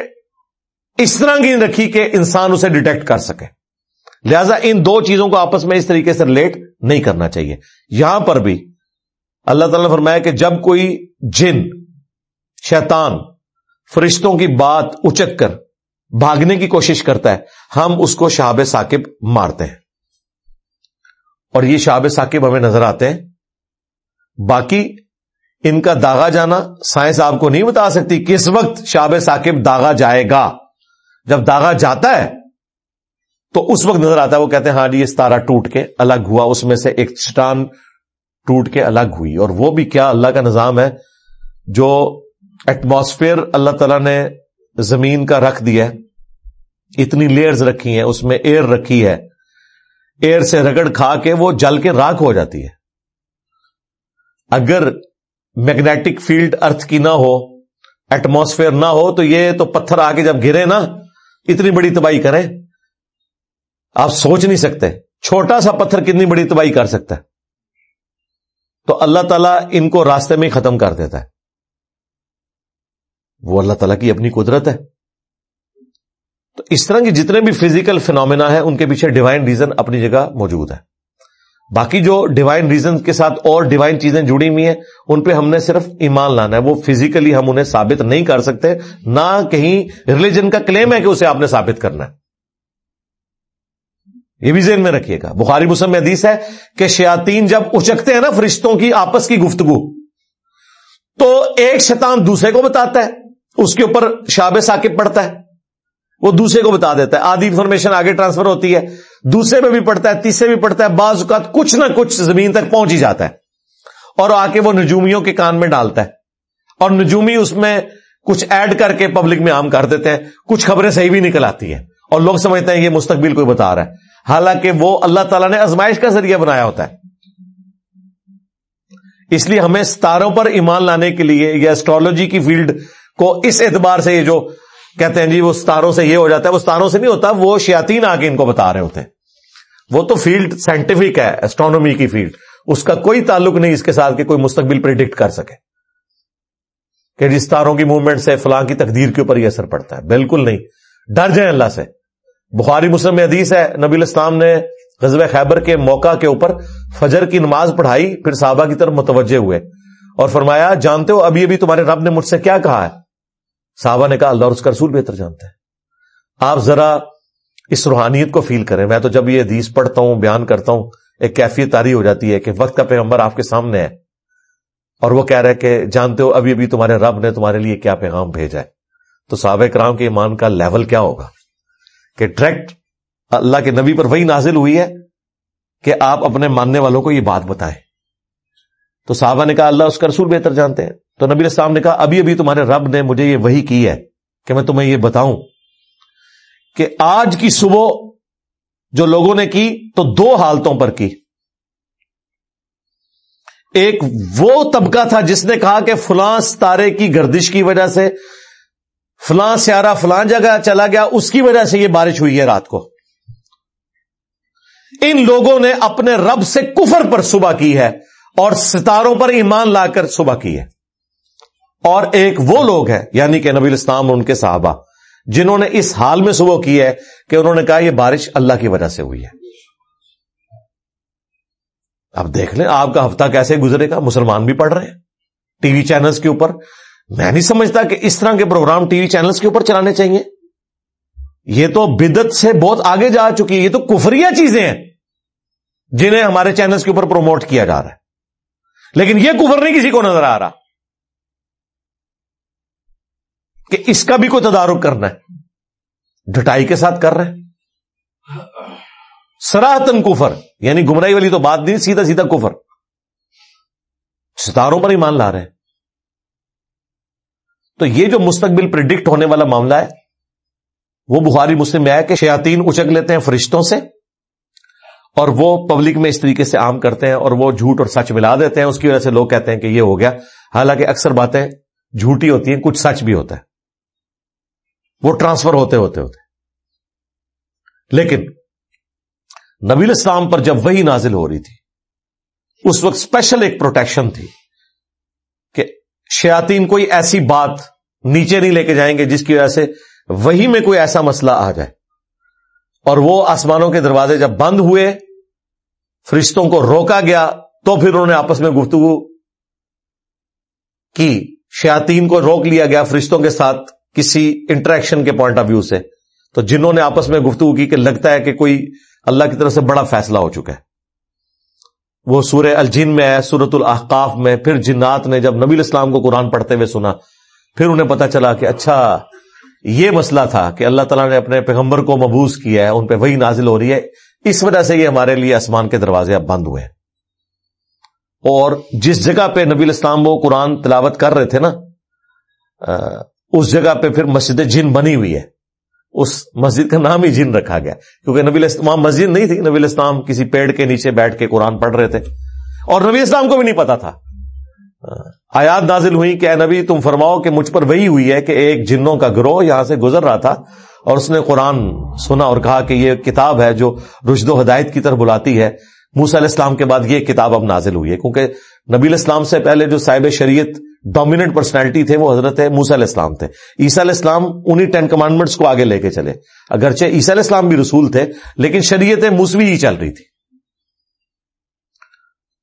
اس طرح کی رکھی کہ انسان اسے ڈیٹیکٹ کر سکے۔ لہذا ان دو چیزوں کو آپس میں اس طریقے سے ریلیٹ نہیں کرنا چاہیے۔ یہاں پر بھی اللہ تعالیٰ نے فرمایا کہ جب کوئی جن، شیطان فرشتوں کی بات اچک کر بھاگنے کی کوشش کرتا ہے، ہم اس کو شہاب ثاقب مارتے ہیں۔ اور یہ شاب ثاقب ہمیں نظر آتے ہیں۔ باقی ان کا داغا جانا سائنس آپ کو نہیں بتا سکتی کس وقت شاب ثاقب داغا جائے گا۔ جب داغا جاتا ہے تو اس وقت نظر آتا ہے، وہ کہتے ہیں ہاں جی یہ ستارہ ٹوٹ کے الگ ہوا، اس میں سے ایک چٹان ٹوٹ کے الگ ہوئی اور وہ بھی کیا اللہ کا نظام ہے جو ایٹماسفیئر اللہ تعالی نے زمین کا رکھ دیا اتنی لیئرز رکھی ہیں، اس میں ایئر رکھی ہے۔ ایئر سے رگڑ کھا کے وہ جل کے راک ہو جاتی ہے۔ اگر میگنیٹک فیلڈ ارتھ کی نہ ہو ایٹماسفیئر نہ ہو، تو یہ تو پتھر آ کے جب گرے نا، اتنی بڑی تباہی کرے آپ سوچ نہیں سکتے، چھوٹا سا پتھر کتنی بڑی تباہی کر سکتا ہے۔ تو اللہ تعالیٰ ان کو راستے میں ہی ختم کر دیتا ہے۔ وہ اللہ تعالیٰ کی اپنی قدرت ہے۔ تو اس طرح کی جتنے بھی فزیکل فینومینا ہے ان کے پیچھے ڈیوائن ریزن اپنی جگہ موجود ہے۔ باقی جو ڈیوائن ریزن کے ساتھ اور ڈیوائن چیزیں جڑی ہوئی ہیں، ان پہ ہم نے صرف ایمان لانا ہے۔ وہ فزیکلی ہم انہیں ثابت نہیں کر سکتے۔ نہ کہیں ریلیجن کا کلیم ہے کہ اسے آپ نے ثابت کرنا ہے۔ یہ بھی ذہن میں رکھیے گا۔ بخاری مسلم میں حدیث ہے کہ شیاتین جب اچکتے ہیں نا فرشتوں کی آپس کی گفتگو، تو ایک شیطان دوسرے کو بتاتا ہے، اس کے اوپر شاب ثاقب پڑتا ہے، وہ دوسرے کو بتا دیتا ہے۔ آدھی انفارمیشن آگے ٹرانسفر ہوتی ہے، دوسرے پہ بھی پڑتا ہے، تیسرے بھی پڑتا ہے، بعض اوقات کچھ نہ کچھ زمین تک پہنچ ہی جاتا ہے۔ اور آ کے وہ نجومیوں کے کان میں ڈالتا ہے۔ اور نجومی اس میں کچھ ایڈ کر کے پبلک میں عام کر دیتے ہیں، کچھ خبریں صحیح بھی نکل آتی ہیں۔ اور لوگ سمجھتے ہیں یہ مستقبل کوئی بتا رہا ہے۔ حالانکہ وہ اللہ تعالیٰ نے ازمائش کا ذریعہ بنایا ہوتا ہے۔ اس لیے ہمیں ستاروں پر ایمان لانے کے لیے یا اسٹرالوجی کی فیلڈ کو اس اعتبار سے یہ جو کہتے ہیں جی وہ ستاروں سے یہ ہو جاتا ہے، وہ ستاروں سے نہیں ہوتا، وہ شیاتین آ کے ان کو بتا رہے ہوتے ہیں۔ وہ تو فیلڈ سائنٹیفک ہے اسٹرانومی کی فیلڈ اس کا کوئی تعلق نہیں اس کے ساتھ کہ کوئی مستقبل پرڈکٹ کر سکے۔ کہ جی جس تاروں کی موومنٹ سے فلاں کی تقدیر کے اوپر یہ اثر پڑتا ہے۔ بالکل نہیں۔ ڈر جائیں اللہ سے۔ بخاری مسلم میں حدیث ہے، نبی الاسلام نے غزب خیبر کے موقع کے اوپر فجر کی نماز پڑھائی، پھر صحابہ کی طرف متوجہ ہوئے اور فرمایا، جانتے ہو ابھی ابھی تمہارے رب نے مجھ سے کیا کہا ہے؟ صحابہ نے کہا، اللہ اور اس کا رسول بہتر جانتے ہیں۔ آپ ذرا اس روحانیت کو فیل کریں۔ میں تو جب یہ حدیث پڑھتا ہوں، بیان کرتا ہوں، ایک کیفیت تاری ہو جاتی ہے کہ وقت کا پیغمبر آپ کے سامنے ہے اور وہ کہہ رہے کہ جانتے ہو ابھی ابھی تمہارے رب نے تمہارے لیے کیا پیغام بھیجا ہے۔ تو صحابہ کرام کے ایمان کا لیول کیا ہوگا؟ کہ ڈائریکٹ اللہ کے نبی پر وہی نازل ہوئی ہے کہ آپ اپنے ماننے والوں کو یہ بات بتائیں۔ تو صحابہ نے کہا، اللہ اس کا رسول بہتر جانتے ہیں۔ تو نبی السلام نے کہا، ابھی ابھی تمہارے رب نے مجھے یہ وہی کی ہے کہ میں تمہیں یہ بتاؤں کہ آج کی صبح جو لوگوں نے کی تو دو حالتوں پر کی۔ ایک وہ طبقہ تھا جس نے کہا کہ فلاں ستارے کی گردش کی وجہ سے فلاں سیارہ فلاں جگہ چلا گیا، اس کی وجہ سے یہ بارش ہوئی ہے رات کو۔ ان لوگوں نے اپنے رب سے کفر پر صبح کی ہے اور ستاروں پر ایمان لا کر صبح کی ہے۔ اور ایک وہ لوگ ہیں یعنی کہ نبی الاسلام ان کے صحابہ، جنہوں نے اس حال میں صبح کی ہے کہ انہوں نے کہا یہ بارش اللہ کی وجہ سے ہوئی ہے۔ اب دیکھ لیں، آپ کا ہفتہ کیسے گزرے گا؟ مسلمان بھی پڑھ رہے ہیں۔ ٹی وی چینلز کے اوپر میں نہیں سمجھتا کہ اس طرح کے پروگرام ٹی وی چینلز کے اوپر چلانے چاہیے۔ یہ تو بدت سے بہت آگے جا چکی ہے۔ یہ تو کفری چیزیں ہیں جنہیں ہمارے چینلز کے اوپر پروموٹ کیا جا رہا ہے۔ لیکن یہ کفر نہیں کسی کو نظر آ رہا کہ اس کا بھی کوئی تدارک کرنا ہے۔ ڈٹائی کے ساتھ کر رہے ہیں۔ سراہتن کفر یعنی گمراہی والی تو بات نہیں، سیدھا سیدھا کفر۔ ستاروں پر ہی مان لا رہے ہیں۔ تو یہ جو مستقبل پرڈکٹ ہونے والا معاملہ ہے، وہ بخاری مسلم میں آیا کہ شیاتین اچک لیتے ہیں فرشتوں سے اور وہ پبلک میں اس طریقے سے عام کرتے ہیں اور وہ جھوٹ اور سچ ملا دیتے ہیں۔ اس کی وجہ سے لوگ کہتے ہیں کہ یہ ہو گیا۔ حالانکہ اکثر باتیں جھوٹی ہوتی ہیں، کچھ سچ بھی ہوتا ہے۔ وہ ٹرانسفر ہوتے ہوتے ہوتے۔ لیکن نبی اسلام پر جب وہی نازل ہو رہی تھی، اس وقت اسپیشل ایک پروٹیکشن تھی کہ شیاتین کوئی ایسی بات نیچے نہیں لے کے جائیں گے جس کی وجہ سے وہی میں کوئی ایسا مسئلہ آ جائے۔ اور وہ آسمانوں کے دروازے جب بند ہوئے، فرشتوں کو روکا گیا، تو پھر انہوں نے آپس میں گفتگو کی۔ شیاتین کو روک لیا گیا فرشتوں کے ساتھ کسی انٹریکشن کے پوائنٹ آف ویو سے۔ تو جنہوں نے آپس میں گفتگو کی کہ لگتا ہے کہ کوئی اللہ کی طرف سے بڑا فیصلہ ہو چکا ہے۔ وہ سورہ الجن میں ہے سورت الحقاف میں، پھر جنات نے جب نبی اسلام کو قرآن پڑھتے ہوئے سنا، پھر انہیں پتا چلا کہ اچھا یہ مسئلہ تھا کہ اللہ تعالیٰ نے اپنے پیغمبر کو مبوس کیا ہے، ان پہ وہی نازل ہو رہی ہے، اس وجہ سے یہ ہمارے لیے آسمان کے دروازے اب بند ہوئے اور جس جگہ پہ نبی الاسلام وہ قرآن تلاوت کر رہے تھے نا اس جگہ پہ پھر مسجد جن بنی ہوئی ہے۔ اس مسجد کا نام ہی جن رکھا گیا۔ کیونکہ نبی الاسلام مسجد نہیں تھی نبی الاسلام کسی پیڑ کے نیچے بیٹھ کے قرآن پڑھ رہے تھے۔ اور نبی اسلام کو بھی نہیں پتا تھا۔ آیات نازل ہوئی کہ اے نبی، تم فرماؤ کہ مجھ پر وہی ہوئی ہے کہ ایک جنوں کا گروہ یہاں سے گزر رہا تھا اور اس نے قرآن سنا اور کہا کہ یہ کتاب ہے جو رشد و ہدایت کی طرف بلاتی ہے۔ موسا علیہ السلام کے بعد یہ کتاب اب نازل ہوئی ہے۔ کیونکہ نبی الاسلام سے پہلے جو صاحب شریعت ڈومیننٹ پرسنالٹی تھے، وہ حضرت موسا علیہ السلام تھے۔ عیسیٰ علیہ السلام انہی ٹین کمانڈمنٹس کو آگے لے کے چلے۔ اگرچہ عیسیٰ علیہ السلام بھی رسول تھے، لیکن شریعت موسوی ہی چل رہی تھی۔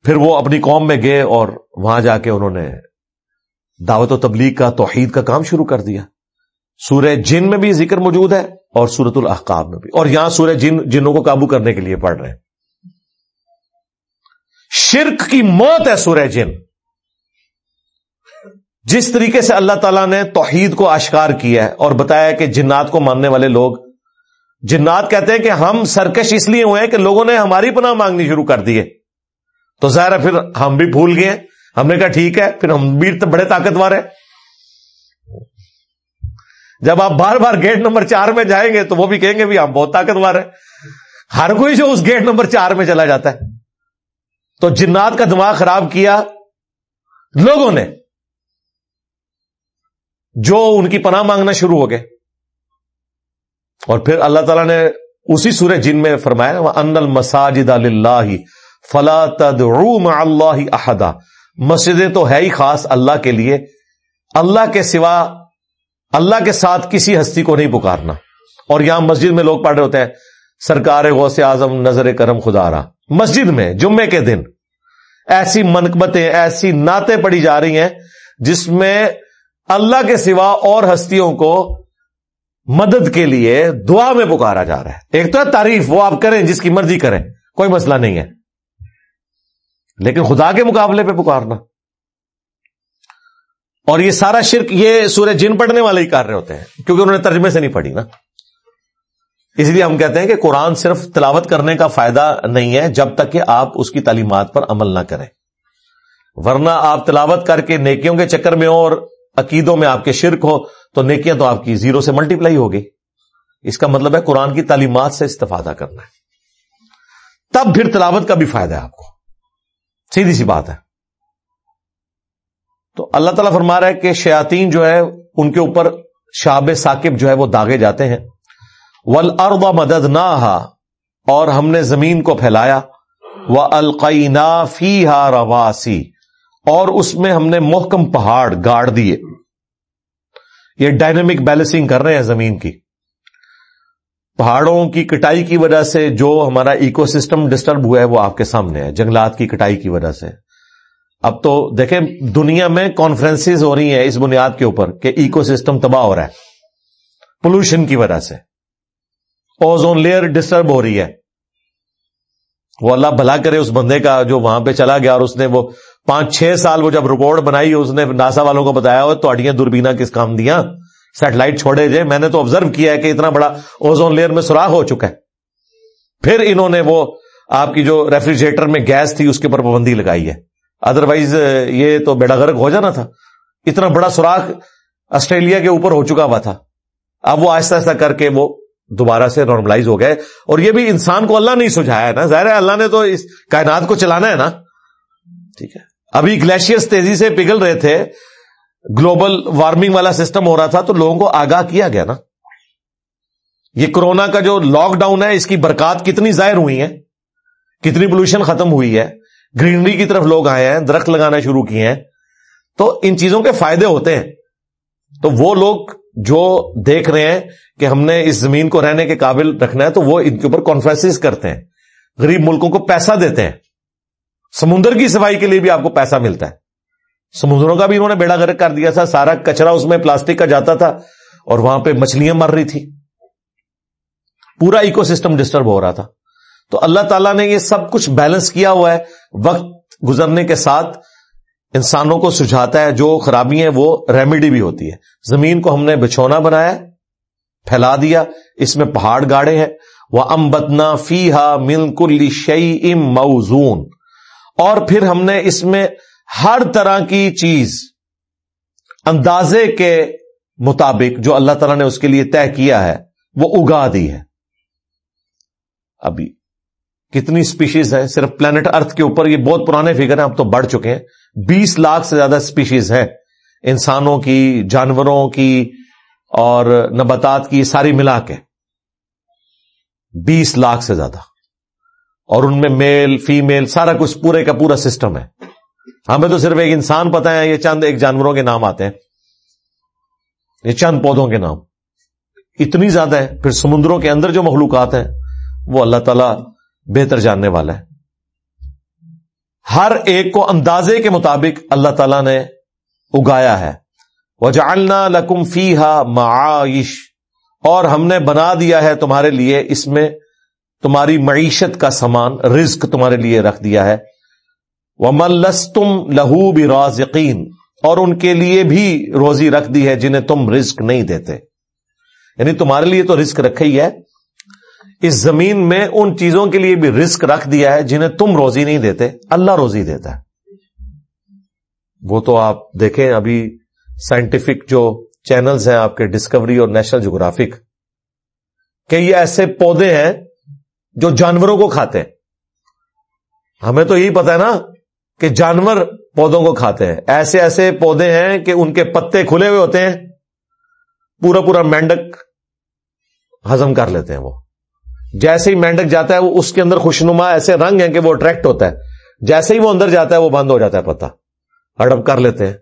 پھر وہ اپنی قوم میں گئے اور وہاں جا کے انہوں نے دعوت و تبلیغ کا، توحید کا کام شروع کر دیا۔ سورہ جن میں بھی ذکر موجود ہے اور سورت الحقاب میں بھی۔ اور یہاں سورہ جن، جنوں کو قابو کرنے کے لیے پڑھ رہے ہیں۔ شرک کی موت ہے سورہ جن۔ جس طریقے سے اللہ تعالیٰ نے توحید کو آشکار کیا ہے اور بتایا کہ جنات کو ماننے والے لوگ، جنات کہتے ہیں کہ ہم سرکش اس لیے ہوئے ہیں کہ لوگوں نے ہماری پناہ مانگنی شروع کر دیے تو ظاہر ہے پھر ہم بھی بھول گئے ہم نے کہا ٹھیک ہے، پھر ہم بھی بڑے طاقتور ہیں۔ جب آپ بار بار گیٹ نمبر چار میں جائیں گے تو وہ بھی کہیں گے بھی ہم بہت طاقتور ہیں۔ ہر کوئی جو اس گیٹ نمبر چار میں چلا جاتا ہے۔ تو جنات کا دماغ خراب کیا لوگوں نے۔ جو ان کی پناہ مانگنا شروع ہو گئے۔ اور پھر اللہ تعالیٰ نے اسی سورہ جن میں فرمایا ان المساجد اللہ فلا تدعو مع اللہ احدا مسجدیں تو ہے ہی خاص اللہ کے لیے۔ اللہ کے سوا اللہ کے ساتھ کسی ہستی کو نہیں پکارنا۔ اور یہاں مسجد میں لوگ پڑھ رہے ہوتے ہیں، سرکار غوث اعظم، نظر کرم خدا رہا مسجد میں، جمعے کے دن۔ ایسی منقبتیں، ایسی نعتیں پڑی جا رہی ہیں جس میں اللہ کے سوا اور ہستیوں کو مدد کے لیے دعا میں پکارا جا رہا ہے۔ ایک تو ہے تعریف، وہ آپ کریں جس کی مرضی کریں، کوئی مسئلہ نہیں ہے۔ لیکن خدا کے مقابلے پہ پکارنا۔ اور یہ سارا شرک، یہ سورج جن پڑھنے والے ہی کر رہے ہوتے ہیں، کیونکہ انہوں نے ترجمے سے نہیں پڑھی نا۔ اس لیے ہم کہتے ہیں کہ قرآن صرف تلاوت کرنے کا فائدہ نہیں ہے جب تک کہ آپ اس کی تعلیمات پر عمل نہ کریں۔ ورنہ آپ تلاوت کر کے نیکیوں کے چکر میں ہو اور عقیدوں میں آپ کے شرک ہو تو نیکیاں تو آپ کی زیرو سے ملٹی پلائی ہوگی اس کا مطلب ہے قرآن کی تعلیمات سے استفادہ کرنا۔ ہے تب پھر تلاوت کا بھی فائدہ ہے آپ کو۔ سیدھی سی بات ہے۔ تو اللہ تعالیٰ فرما رہا ہے کہ شیاتین جو ہے، ان کے اوپر شاب ثاقب جو ہے، وہ داغے جاتے ہیں۔ ول اربا مدد نہ اور ہم نے زمین کو پھیلایا۔ وہ القینا فی ہا رواسی اور اس میں ہم نے محکم پہاڑ گاڑ دیے۔ یہ ڈائنمک بیلنسنگ کر رہے ہیں زمین کی۔ پہاڑوں کی کٹائی کی وجہ سے جو ہمارا ایکو سسٹم ڈسٹرب ہوا ہے وہ آپ کے سامنے ہے، جنگلات کی کٹائی کی وجہ سے۔ اب تو دیکھیں، دنیا میں کانفرنس ہو رہی ہیں اس بنیاد کے اوپر کہ ایکو سسٹم تباہ ہو رہا ہے۔ پولوشن کی وجہ سے۔ اوزون لیئر ڈسٹرب ہو رہی ہے۔ وہ اللہ بھلا کرے اس بندے کا جو وہاں پہ چلا گیا اور اس نے وہ پانچ چھ سال وہ جب رپورٹ بنائی، اس نے ناسا والوں کو بتایا ہو تو دوربینا کس کام دیا؟ سیٹلائٹ چھوڑے جائے میں نے تو آبزرو کیا ہے کہ اتنا بڑا اوزون لیئر میں سوراخ ہو چکا ہے۔ پھر انہوں نے وہ آپ کی جو ریفریجریٹر میں گیس تھی، اس کے اوپر پابندی لگائی ہے۔ ادروائز یہ تو بیڑا گرک ہو جانا تھا۔ اتنا بڑا سوراخ آسٹریلیا کے اوپر ہو چکا ہوا تھا۔ اب وہ آہستہ آہستہ کر کے وہ دوبارہ سے نارملائز ہو گئے۔ اور یہ بھی انسان کو اللہ نہیں سجھایا ہے نا۔ ظاہر ہے اللہ نے تو اس کائنات کو چلانا ہے نا۔ ٹھیک ہے۔ ابھی گلیشیئر تیزی سے پگھل رہے تھے، گلوبل وارمنگ والا سسٹم ہو رہا تھا، تو لوگوں کو آگاہ کیا گیا نا۔ یہ کورونا کا جو لاک ڈاؤن ہے، اس کی برکات کتنی ظاہر ہوئی ہے کتنی پولوشن ختم ہوئی ہے۔ گرینری کی طرف لوگ آئے ہیں، درخت لگانا شروع کیے ہیں۔ تو ان چیزوں کے فائدے ہوتے ہیں۔ تو وہ لوگ جو دیکھ رہے ہیں کہ ہم نے اس زمین کو رہنے کے قابل رکھنا ہے، تو وہ ان کے اوپر کانفرنس کرتے ہیں۔ غریب ملکوں کو پیسہ دیتے ہیں۔ سمندر کی صفائی کے لیے بھی آپ کو پیسہ ملتا ہے۔ سمندروں کا بھی انہوں نے بیڑا گرک کر دیا تھا، سارا کچرا اس میں پلاسٹک کا جاتا تھا اور وہاں پہ مچھلیاں مر رہی تھی۔ پورا ایکو سسٹم ڈسٹرب ہو رہا تھا۔ تو اللہ تعالیٰ نے یہ سب کچھ بیلنس کیا ہوا ہے۔ وقت گزرنے کے ساتھ انسانوں کو سجھاتا ہے، جو خرابی ہیں، وہ ریمیڈی بھی ہوتی ہے۔ زمین کو ہم نے بچھونا بنایا، پھیلا دیا۔ اس میں پہاڑ گاڑے ہیں۔ وہ امبتنا فی ہا مل کل ام موزون۔ اور پھر ہم نے اس میں ہر طرح کی چیز اندازے کے مطابق جو اللہ تعالیٰ نے اس کے لیے طے کیا ہے، وہ اگا دی ہے۔ ابھی کتنی اسپیشیز ہے صرف پلانٹ ارتھ کے اوپر یہ بہت پرانے فگر ہیں، اب تو بڑھ چکے ہیں۔ بیس لاکھ سے زیادہ اسپیشیز ہے انسانوں کی، جانوروں کی اور نباتات کی ساری ملا کے۔ بیس لاکھ سے زیادہ۔ اور ان میں میل، فیمیل، سارا کچھ پورے کا پورا سسٹم ہے۔ ہمیں تو صرف ایک انسان پتا ہے، یہ چند ایک جانوروں کے نام آتے ہیں۔ یہ چند پودوں کے نام۔ اتنی زیادہ ہے۔ پھر سمندروں کے اندر جو مخلوقات ہیں، وہ اللہ تعالی بہتر جاننے والا ہے۔ ہر ایک کو اندازے کے مطابق اللہ تعالی نے اگایا ہے۔ وہ جاننا لکم فی ہا معاش اور ہم نے بنا دیا ہے تمہارے لیے اس میں تمہاری معیشت کا سامان، رزق تمہارے لیے رکھ دیا ہے۔ وہ ملستم لہو بھی اور ان کے لیے بھی روزی رکھ دی ہے جنہیں تم رزق نہیں دیتے۔ یعنی تمہارے لیے تو رزق رکھا ہی ہے۔ اس زمین میں ان چیزوں کے لیے بھی رزق رکھ دیا ہے جنہیں تم روزی نہیں دیتے۔ اللہ روزی دیتا ہے۔ وہ تو آپ دیکھیں ابھی سائنٹیفک جو چینلز ہیں آپ کے ڈسکوری اور نیشنل جغرافک کہ یہ ایسے پودے ہیں جو جانوروں کو کھاتے ہیں۔ ہمیں تو یہی پتا ہے نا کہ جانور پودوں کو کھاتے ہیں۔ ایسے ایسے پودے ہیں کہ ان کے پتے کھلے ہوئے ہوتے ہیں۔ پورا پورا مینڈک ہزم کر لیتے ہیں وہ۔ جیسے ہی مینڈک جاتا ہے، وہ اس کے اندر خوشنما ایسے رنگ ہیں کہ وہ اٹریکٹ ہوتا ہے۔ جیسے ہی وہ اندر جاتا ہے، وہ بند ہو جاتا ہے پتا۔ ہڑپ کر لیتے ہیں۔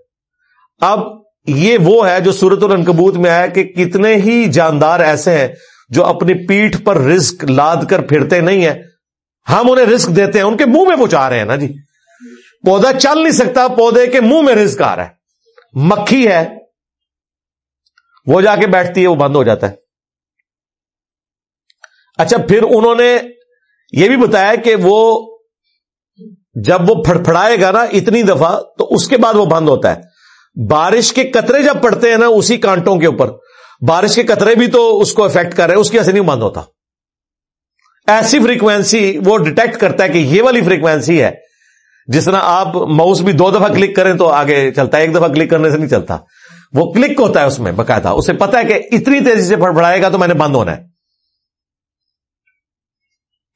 اب یہ وہ ہے جو سورت النکبوت میں آیا کہ کتنے ہی جاندار ایسے ہیں۔ جو اپنی پیٹھ پر رسک لاد کر پھرتے نہیں ہیں، ہم انہیں رسک دیتے ہیں، ان کے منہ میں پہنچا رہے ہیں نا جی۔ پودا چل نہیں سکتا، پودے کے منہ میں رسک آ رہا ہے۔ مکھی ہے، وہ جا کے بیٹھتی ہے، وہ بند ہو جاتا ہے۔ اچھا پھر انہوں نے یہ بھی بتایا کہ وہ جب وہ پھڑپڑائے گا نا اتنی دفعہ، تو اس کے بعد وہ بند ہوتا ہے۔ بارش کے قطرے جب پڑتے ہیں نا، اسی کانٹوں کے اوپر بارش کے قطرے بھی تو اس کو افیکٹ کر رہے ہیں، اس کی ایسے نہیں بند ہوتا۔ ایسی فریکوینسی وہ ڈیٹیکٹ کرتا ہے کہ یہ والی فریکوینسی ہے، جس طرح آپ ماؤس بھی دو دفعہ کلک کریں تو آگے چلتا ہے، ایک دفعہ کلک کرنے سے نہیں چلتا۔ وہ کلک ہوتا ہے اس میں باقاعدہ، اسے پتا ہے کہ اتنی تیزی سے پڑپڑائے گا تو میں نے بند ہونا ہے۔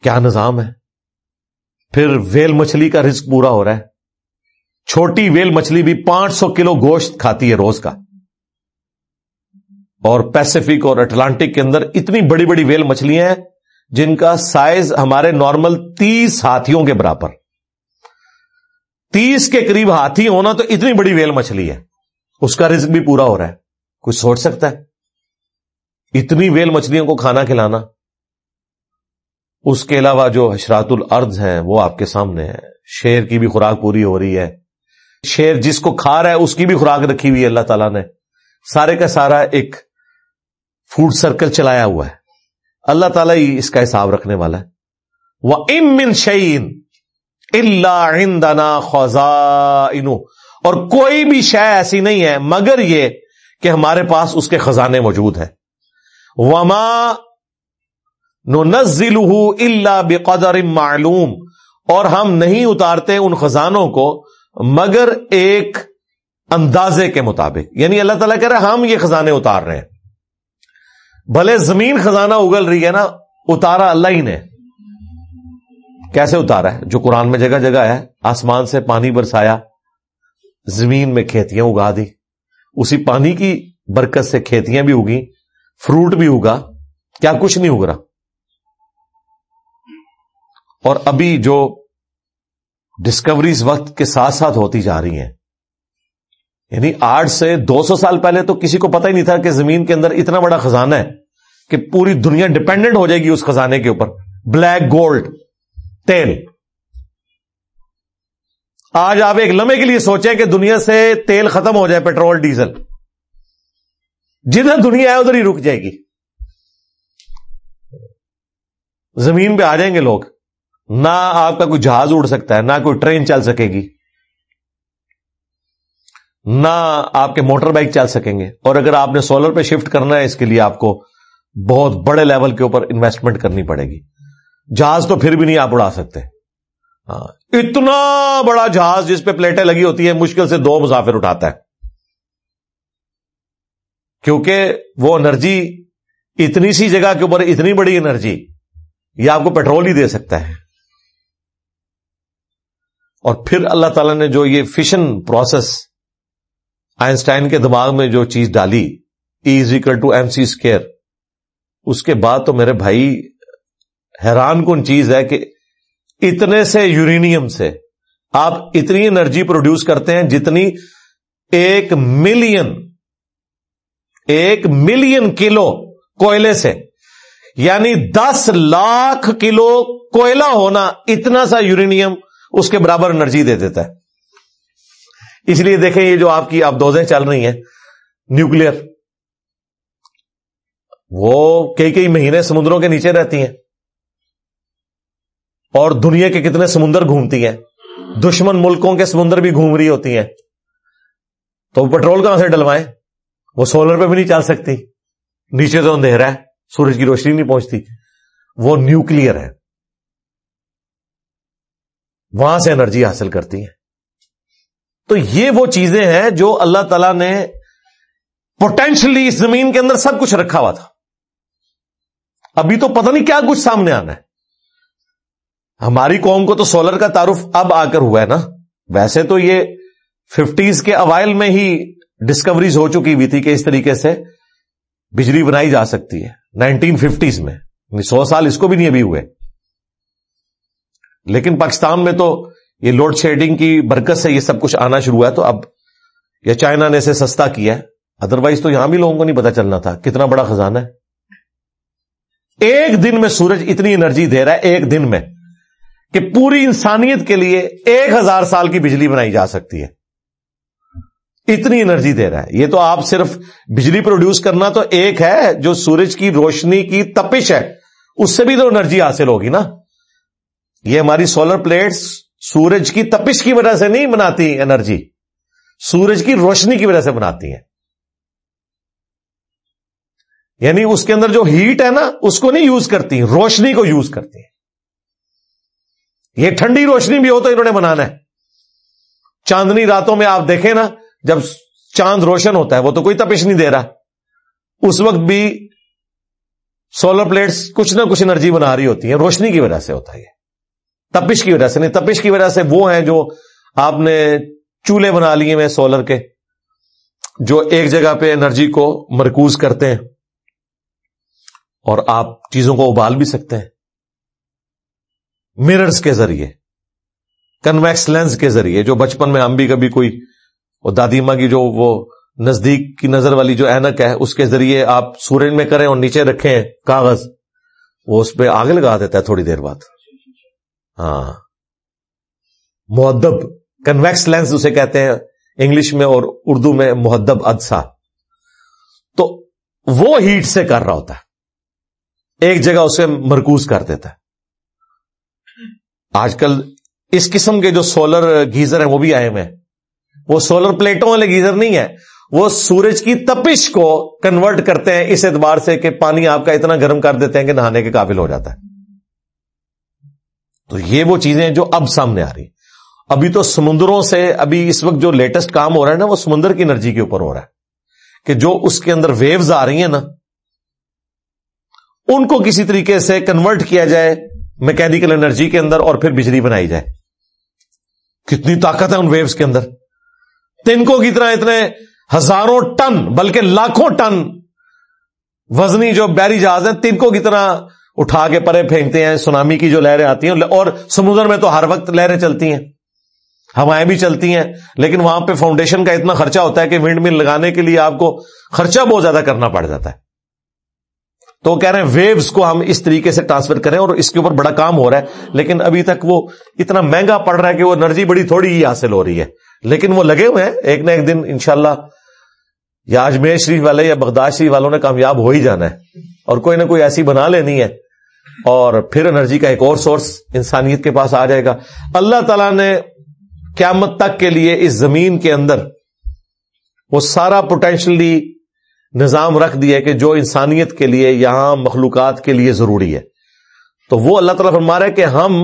کیا نظام ہے؟ پھر ویل مچھلی کا رزق پورا ہو رہا ہے۔ چھوٹی ویل مچھلی بھی پانچ سو کلو گوشت کھاتی ہے روز کا۔ اور پیسفک اور اٹلانٹک کے اندر اتنی بڑی بڑی ویل مچھلیاں ہیں جن کا سائز ہمارے نارمل تیس ہاتھیوں کے برابر۔ تیس کے قریب ہاتھی ہونا تو اتنی بڑی ویل مچھلی ہے۔ اس کا رزق بھی پورا ہو رہا ہے۔ کچھ سوچ سکتا ہے؟ اتنی ویل مچھلیوں کو کھانا کھلانا۔ اس کے علاوہ جو حشرات الارض ہیں، وہ آپ کے سامنے ہے شیر کی بھی خوراک پوری ہو رہی ہے۔ شیر جس کو کھا رہا ہے، اس کی بھی خوراک رکھی ہوئی ہے اللہ تعالیٰ نے۔ سارے کا سارا ایک فوڈ سرکل چلایا ہوا ہے۔ اللہ تعالیٰ ہی اس کا حساب رکھنے والا ہے۔ وہ امن شعین اللہ خوزا اور کوئی بھی شے ایسی نہیں ہے، مگر یہ کہ ہمارے پاس اس کے خزانے موجود ہیں۔ وما نو نزل اللہ بقدر معلوم۔ اور ہم نہیں اتارتے ان خزانوں کو مگر ایک اندازے کے مطابق۔ یعنی اللہ تعالیٰ کہہ رہے ہم یہ خزانے اتار رہے ہیں۔ بھلے زمین خزانہ اگل رہی ہے نا، اتارا اللہ ہی نے۔ کیسے اتارا ہے؟ جو قرآن میں جگہ جگہ ہے، آسمان سے پانی برسایا، زمین میں کھیتیاں اگا دی۔ اسی پانی کی برکت سے کھیتیاں بھی اگی فروٹ بھی اگا۔ کیا کچھ نہیں اگ رہا۔ اور ابھی جو ڈسکوریز وقت کے ساتھ ساتھ ہوتی جا رہی ہیں یعنی آٹھ سے دو سو سال پہلے تو کسی کو پتہ ہی نہیں تھا کہ زمین کے اندر اتنا بڑا خزانہ ہے کہ پوری دنیا ڈپینڈنٹ ہو جائے گی اس خزانے کے اوپر۔ بلیک گولڈ، تیل۔ آج آپ ایک لمحے کے لیے سوچیں کہ دنیا سے تیل ختم ہو جائے، پیٹرول، ڈیزل۔ جدھر دنیا ہے، ادھر ہی رک جائے گی۔ زمین پہ آ جائیں گے لوگ۔ نہ آپ کا کوئی جہاز اڑ سکتا ہے، نہ کوئی ٹرین چل سکے گی۔ نہ آپ کے موٹر بائک چل سکیں گے۔ اور اگر آپ نے سولر پہ شفٹ کرنا ہے، اس کے لیے آپ کو بہت بڑے لیول کے اوپر انویسٹمنٹ کرنی پڑے گی۔ جہاز تو پھر بھی نہیں آپ اڑا سکتے۔ ہاں، اتنا بڑا جہاز جس پہ پلیٹیں لگی ہوتی ہیں، مشکل سے دو مسافر اٹھاتا ہے۔ کیونکہ وہ انرجی اتنی سی جگہ کے اوپر اتنی بڑی انرجی، یہ آپ کو پیٹرول ہی دے سکتا ہے۔ اور پھر اللہ تعالی نے جو یہ فشن پروسیس آئنسٹائن کے دماغ میں جو چیز ڈالی is equal to M C square اس کے بعد تو میرے بھائی حیران کن چیز ہے کہ اتنے سے یورینیم سے آپ اتنی انرجی پروڈیوس کرتے ہیں جتنی ایک ملین ایک ملین کلو کوئلے سے یعنی دس لاکھ کلو کوئلہ ہونا اتنا سا یورینیم اس کے برابر انرجی دے دیتا ہے۔ اس لیے دیکھیں یہ جو آپ کی آپ دوزیں چل رہی ہیں، نیوکلیر، وہ کئی کئی مہینے سمندروں کے نیچے رہتی ہیں۔ اور دنیا کے کتنے سمندر گھومتی ہیں۔ دشمن ملکوں کے سمندر بھی گھوم رہی ہوتی ہیں۔ تو پیٹرول کہاں سے ڈلوائیں؟ وہ سولر پہ بھی نہیں چل سکتی۔ نیچے تو اندھیرا ہے، سورج کی روشنی نہیں پہنچتی۔ وہ نیوکلیر ہے۔ وہاں سے انرجی حاصل کرتی ہیں۔ تو یہ وہ چیزیں ہیں جو اللہ تعالی نے پوٹینشلی اس زمین کے اندر سب کچھ رکھا ہوا تھا۔ ابھی تو پتہ نہیں کیا کچھ سامنے آنا ہے۔ ہماری قوم کو تو سولر کا تعارف اب آ کر ہوا ہے نا۔ ویسے تو یہ ففٹیز کے اوائل میں ہی ڈسکوریز ہو چکی ہوئی تھی کہ اس طریقے سے بجلی بنائی جا سکتی ہے۔ نائنٹین ففٹیز میں یعنی سو سال اس کو بھی نہیں ابھی ہوئے۔ لیکن پاکستان میں تو یہ لوڈ شیڈنگ کی برکت سے یہ سب کچھ آنا شروع ہوا ہے، تو اب یہ چائنا نے اسے سستا کیا ہے۔ ادروائز تو یہاں بھی لوگوں کو نہیں پتا چلنا تھا۔ کتنا بڑا خزانہ ہے۔ ایک دن میں سورج اتنی انرجی دے رہا ہے، ایک دن میں، کہ پوری انسانیت کے لیے ایک ہزار سال کی بجلی بنائی جا سکتی ہے۔ اتنی انرجی دے رہا ہے۔ یہ تو آپ صرف بجلی پروڈیوس کرنا تو ایک ہے، جو سورج کی روشنی کی تپش ہے۔ اس سے بھی تو انرجی حاصل ہوگی نا۔ یہ ہماری سولر پلیٹس سورج کی تپش کی وجہ سے نہیں بناتی انرجی، سورج کی روشنی کی وجہ سے بناتی ہیں۔ یعنی اس کے اندر جو ہیٹ ہے نا، اس کو نہیں یوز کرتی، روشنی کو یوز کرتی ہیں۔ یہ ٹھنڈی روشنی بھی ہو تو انہوں نے بنانا ہے۔ چاندنی راتوں میں آپ دیکھیں نا، جب چاند روشن ہوتا ہے، وہ تو کوئی تپش نہیں دے رہا۔ اس وقت بھی سولر پلیٹس کچھ نہ کچھ انرجی بنا رہی ہوتی ہیں، روشنی کی وجہ سے ہوتا ہے تپش کی وجہ سے نہیں، تپش کی وجہ سے وہ ہیں جو آپ نے چولہے بنا لیے میں سولر کے، جو ایک جگہ پہ انرجی کو مرکوز کرتے ہیں اور آپ چیزوں کو ابال بھی سکتے ہیں۔ مررز کے ذریعے کنویکس لینس کے ذریعے، جو بچپن میں ہم بھی کبھی کوئی وہ دادی ماں کی جو وہ نزدیک کی نظر والی جو اینک ہے، اس کے ذریعے آپ سورج میں کریں اور نیچے رکھیں کاغذ، وہ اس پہ آگ لگا دیتا ہے تھوڑی دیر بعد۔ ہاں۔ محدب کنویکس لینس اسے کہتے ہیں، انگلش میں اور اردو میں محدب ادسا۔ تو وہ ہیٹ سے کر رہا ہوتا ہے۔ ایک جگہ اسے مرکوز کر دیتا ہے۔ آج کل اس قسم کے جو سولر گیزر ہیں، وہ بھی آئے ہوئے وہ سولر پلیٹوں والے گیزر نہیں ہے وہ سورج کی تپش کو کنورٹ کرتے ہیں اس اعتبار سے کہ پانی آپ کا اتنا گرم کر دیتے ہیں کہ نہانے کے قابل ہو جاتا ہے۔ تو یہ وہ چیزیں جو اب سامنے آ رہی ابھی تو سمندروں سے ابھی اس وقت جو لیٹسٹ کام ہو رہا ہے نا، وہ سمندر کی انرجی کے اوپر ہو رہا ہے کہ جو اس کے اندر ویوز آ رہی ہیں نا، ان کو کسی طریقے سے کنورٹ کیا جائے میکینکل انرجی کے اندر اور پھر بجلی بنائی جائے۔ کتنی طاقت ہے ان ویوز کے اندر۔ تنکوں کی طرح اتنے ہزاروں ٹن، بلکہ لاکھوں ٹن وزنی جو بیری جہاز ہیں تنکوں کی طرح اٹھا کے پرے پھینکتے ہیں، سونامی کی جو لہریں آتی ہیں، اور سمندر میں تو ہر وقت لہریں چلتی ہیں، ہوائیں بھی چلتی ہیں، لیکن وہاں پہ فاؤنڈیشن کا اتنا خرچہ ہوتا ہے کہ ونڈ مل لگانے کے لیے آپ کو خرچہ بہت زیادہ کرنا پڑ جاتا ہے۔ تو وہ کہہ رہے ہیں ویوز کو ہم اس طریقے سے ٹرانسفر کریں، اور اس کے اوپر بڑا کام ہو رہا ہے، لیکن ابھی تک وہ اتنا مہنگا پڑ رہا ہے کہ وہ انرجی بڑی تھوڑی ہی حاصل ہو رہی ہے۔ لیکن وہ لگے ہوئے ہیں، ایک نہ ایک دن انشاءاللہ یا اجمیر شریف والے یا بغداد شریف والوں نے کامیاب ہو ہی جانا ہے، اور کوئی نہ کوئی ایسی بنا لینی ہے۔ اور پھر انرجی کا ایک اور سورس انسانیت کے پاس آ جائے گا۔ اللہ تعالی نے قیامت تک کے لیے اس زمین کے اندر وہ سارا پوٹینشلی نظام رکھ دیا کہ جو انسانیت کے لیے، یہاں مخلوقات کے لیے ضروری ہے۔ تو وہ اللہ تعالیٰ فرما رہا ہے کہ ہم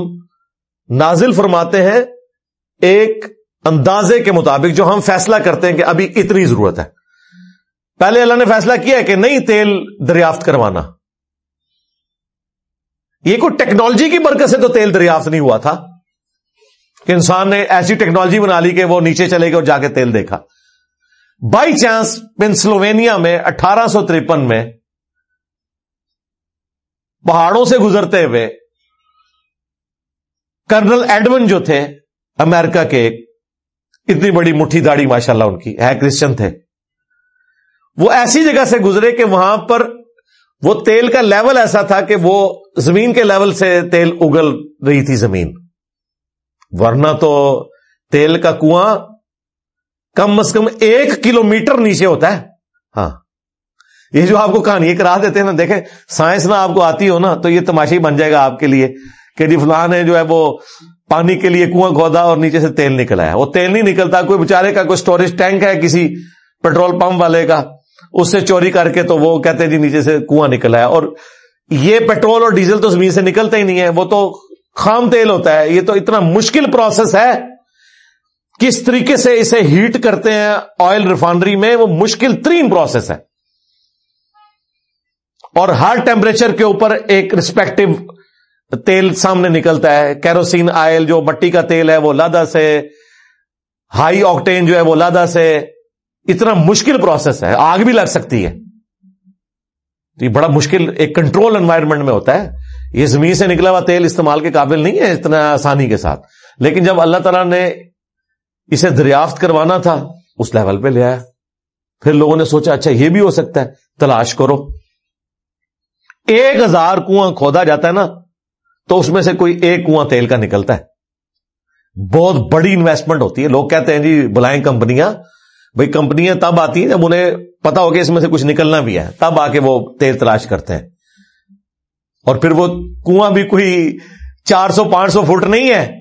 نازل فرماتے ہیں ایک اندازے کے مطابق جو ہم فیصلہ کرتے ہیں کہ ابھی اتنی ضرورت ہے۔ پہلے اللہ نے فیصلہ کیا ہے کہ نہیں تیل دریافت کروانا۔ یہ کوئی ٹیکنالوجی کی برکت سے تو تیل دریافت نہیں ہوا تھا کہ انسان نے ایسی ٹیکنالوجی بنا لی کہ وہ نیچے چلے گئے اور جا کے تیل دیکھا۔ بائی چانس پینسلوینیا میں اٹھارہ سو ترپن میں پہاڑوں سے گزرتے ہوئے کرنل ایڈمن جو تھے امیرکا کے اتنی بڑی مٹھی داڑھی ماشاء اللہ ان کی، ہے کرسچن تھے۔ وہ ایسی جگہ سے گزرے کہ وہاں پر وہ تیل کا لیول ایسا تھا کہ وہ زمین کے لیول سے تیل اگل رہی تھی زمین۔ ورنہ تو تیل کا کنواں کم از کم ایک کلو میٹر نیچے ہوتا ہے۔ ہاں۔ یہ جو آپ کو کہانی ایک راہ دیتے ہیں نا، دیکھیں، سائنس نہ آپ کو آتی ہو نا، تو یہ تماشی بن جائے گا آپ کے لیے کہ جی فلان ہے جو ہے وہ پانی کے لیے کنواں کھودا اور نیچے سے تیل نکلا ہے وہ تیل نہیں نکلتا، کوئی بےچارے کا کوئی سٹوریج ٹینک ہے، کسی پیٹرول پمپ والے کا، اس سے چوری کر کے تو وہ کہتے ہیں جی نیچے سے کنواں نکلا ہے اور یہ پیٹرول اور ڈیزل تو زمین سے نکلتا ہی نہیں ہے، وہ تو خام تیل ہوتا ہے۔ یہ تو اتنا مشکل پروسیس ہے۔ کس طریقے سے اسے ہیٹ کرتے ہیں آئل ریفائنری میں، وہ مشکل ترین پروسیس ہے۔ اور ہر ٹیمپریچر کے اوپر ایک ریسپیکٹو تیل سامنے نکلتا ہے۔ کیروسین آئل جو مٹی کا تیل ہے، وہ لادا سے ہائی آکٹین جو ہے، وہ لادا سے۔ اتنا مشکل پروسیس ہے۔ آگ بھی لگ سکتی ہے۔ یہ بڑا مشکل ایک کنٹرول انوائرمنٹ میں ہوتا ہے۔ یہ زمین سے نکلا ہوا تیل استعمال کے قابل نہیں ہے اتنا آسانی کے ساتھ۔ لیکن جب اللہ تعالیٰ نے اسے دریافت کروانا تھا، اس لیول پہ لے آیا۔ پھر لوگوں نے سوچا اچھا یہ بھی ہو سکتا ہے۔ تلاش کرو۔ ایک ہزار کنواں کھودا جاتا ہے نا، تو اس میں سے کوئی ایک کنواں تیل کا نکلتا ہے۔ بہت بڑی انویسٹمنٹ ہوتی ہے۔ لوگ کہتے ہیں جی بلائیں کمپنیاں بھائی کمپنیاں تب آتی ہیں جب انہیں پتا ہو کہ اس میں سے کچھ نکلنا بھی ہے۔ تب آ کے وہ تیل تلاش کرتے ہیں۔ اور پھر وہ کنواں بھی کوئی چار سو، پانچ سو فٹ نہیں ہے۔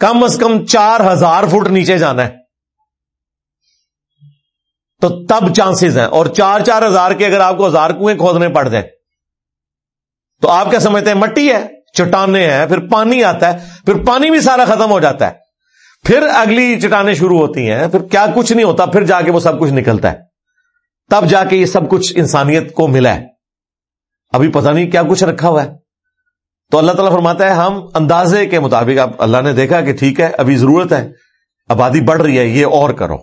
کم از کم چار ہزار فٹ نیچے جانا ہے۔ تو تب چانسز ہیں۔ اور چار چار ہزار کے اگر آپ کو ہزار کنویں کھودنے پڑ جائیں، تو آپ کیا سمجھتے ہیں؟ مٹی ہے چٹانے ہیں، پھر پانی آتا ہے۔ پھر پانی بھی سارا ختم ہو جاتا ہے۔ پھر اگلی چٹانیں شروع ہوتی ہیں، پھر کیا کچھ نہیں ہوتا، پھر جا کے وہ سب کچھ نکلتا ہے۔ تب جا کے یہ سب کچھ انسانیت کو ملا ہے۔ ابھی پتہ نہیں کیا کچھ رکھا ہوا ہے۔ تو اللہ تعالیٰ فرماتا ہے، ہم اندازے کے مطابق، اب اللہ نے دیکھا کہ ٹھیک ہے، ابھی ضرورت ہے، آبادی بڑھ رہی ہے، یہ اور کرو۔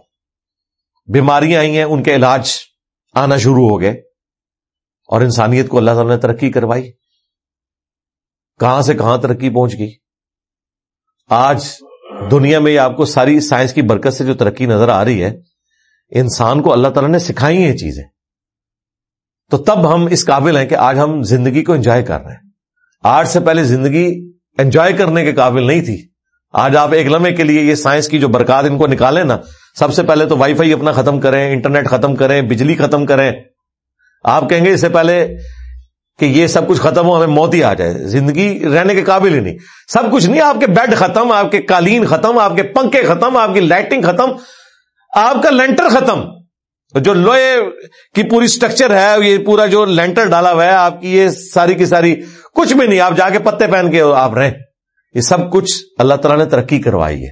بیماریاں آئی ہیں، ان کے علاج آنا شروع ہو گئے۔ اور انسانیت کو اللہ تعالیٰ نے ترقی کروائی۔ کہاں سے کہاں ترقی پہنچ گئی؟ آج دنیا میں آپ کو ساری سائنس کی برکت سے جو ترقی نظر آ رہی ہے، انسان کو اللہ تعالیٰ نے سکھائی یہ چیزیں۔ تو تب ہم اس قابل ہیں کہ آج ہم زندگی کو انجوائے کر رہے ہیں۔ آج سے پہلے زندگی انجوائے کرنے کے قابل نہیں تھی۔ آج آپ ایک لمحے کے لیے یہ سائنس کی جو برکات ان کو نکالیں نا، سب سے پہلے تو وائی فائی اپنا ختم کریں، انٹرنیٹ ختم کریں، بجلی ختم کریں۔ آپ کہیں گے اس سے پہلے کہ یہ سب کچھ ختم ہو، ہمیں موت ہی آ جائے۔ زندگی رہنے کے قابل ہی نہیں۔ سب کچھ نہیں، آپ کے بیڈ ختم، آپ کے قالین ختم، آپ کے پنکھے ختم، آپ کی لائٹنگ ختم، آپ کا لینٹر ختم۔ جو لوہے کی پوری اسٹرکچر ہے، یہ پورا جو لینٹر ڈالا ہوا ہے، آپ کی یہ ساری کی ساری کچھ بھی نہیں۔ آپ جا کے پتے پہن کے آپ رہیں۔ یہ سب کچھ اللہ تعالیٰ نے ترقی کروائی ہے۔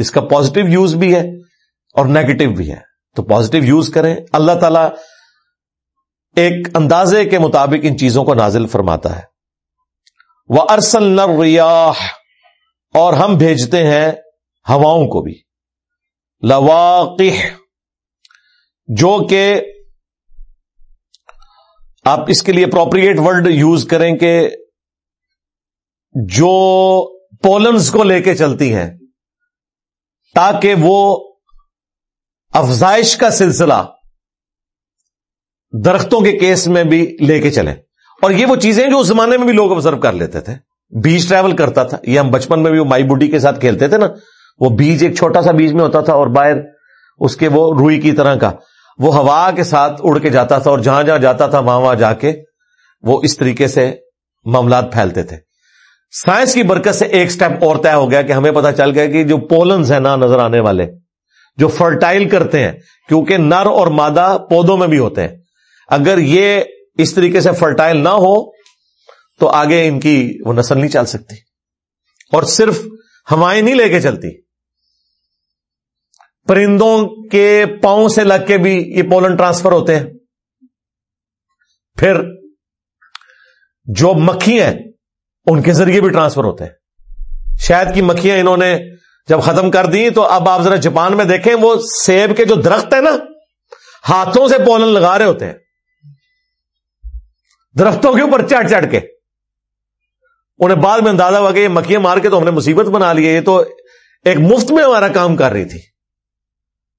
اس کا پازیٹو یوز بھی ہے اور نیگیٹو بھی ہے۔ تو پازیٹو یوز کریں۔ اللہ تعالیٰ ایک اندازے کے مطابق ان چیزوں کو نازل فرماتا ہے۔ وہ ارسل نریاح اور ہم بھیجتے ہیں ہواؤں کو بھی۔ لواقح، جو کہ آپ اس کے لیے اپروپریٹ ورڈ یوز کریں کہ جو پولنس کو لے کے چلتی ہیں، تاکہ وہ افزائش کا سلسلہ درختوں کے کیس میں بھی لے کے چلیں اور یہ وہ چیزیں جو اس زمانے میں بھی لوگ آبزرو کر لیتے تھے۔ بیج ٹریول کرتا تھا۔ یہ ہم بچپن میں بھی وہ مائی بڈی کے ساتھ کھیلتے تھے نا۔ وہ بیج ایک چھوٹا سا بیج میں ہوتا تھا اور باہر اس کے وہ روئی کی طرح کا۔ وہ ہوا کے ساتھ اڑ کے جاتا تھا اور جہاں جہاں جاتا تھا وہاں وہاں جا کے وہ اس طریقے سے معاملات پھیلتے تھے۔ سائنس کی برکت سے ایک سٹیپ اور طے ہو گیا کہ ہمیں پتا چل گیا کہ جو پولنز ہیں نا نظر آنے والے، جو فرٹائل کرتے ہیں، کیونکہ نر اور مادہ پودوں میں بھی ہوتے ہیں۔ اگر یہ اس طریقے سے فرٹائل نہ ہو، تو آگے ان کی وہ نسل نہیں چل سکتی۔ اور صرف ہوائیں نہیں لے کے چلتی۔ پرندوں کے پاؤں سے لگ کے بھی یہ پولن ٹرانسفر ہوتے ہیں۔ پھر جو مکھی ہیں، ان کے ذریعے بھی ٹرانسفر ہوتے ہیں۔ شاید کی مکھیاں انہوں نے جب ختم کر دی تو اب آپ ذرا جاپان میں دیکھیں، وہ سیب کے جو درخت ہیں نا، ہاتھوں سے پولن لگا رہے ہوتے ہیں۔ درختوں کے اوپر چڑھ چڑھ کے۔ انہیں بعد میں اندازہ ہوا کہ یہ مکھیاں مار کے تو ہم نے مصیبت بنا لی ہے، یہ تو ایک مفت میں ہمارا کام کر رہی تھی۔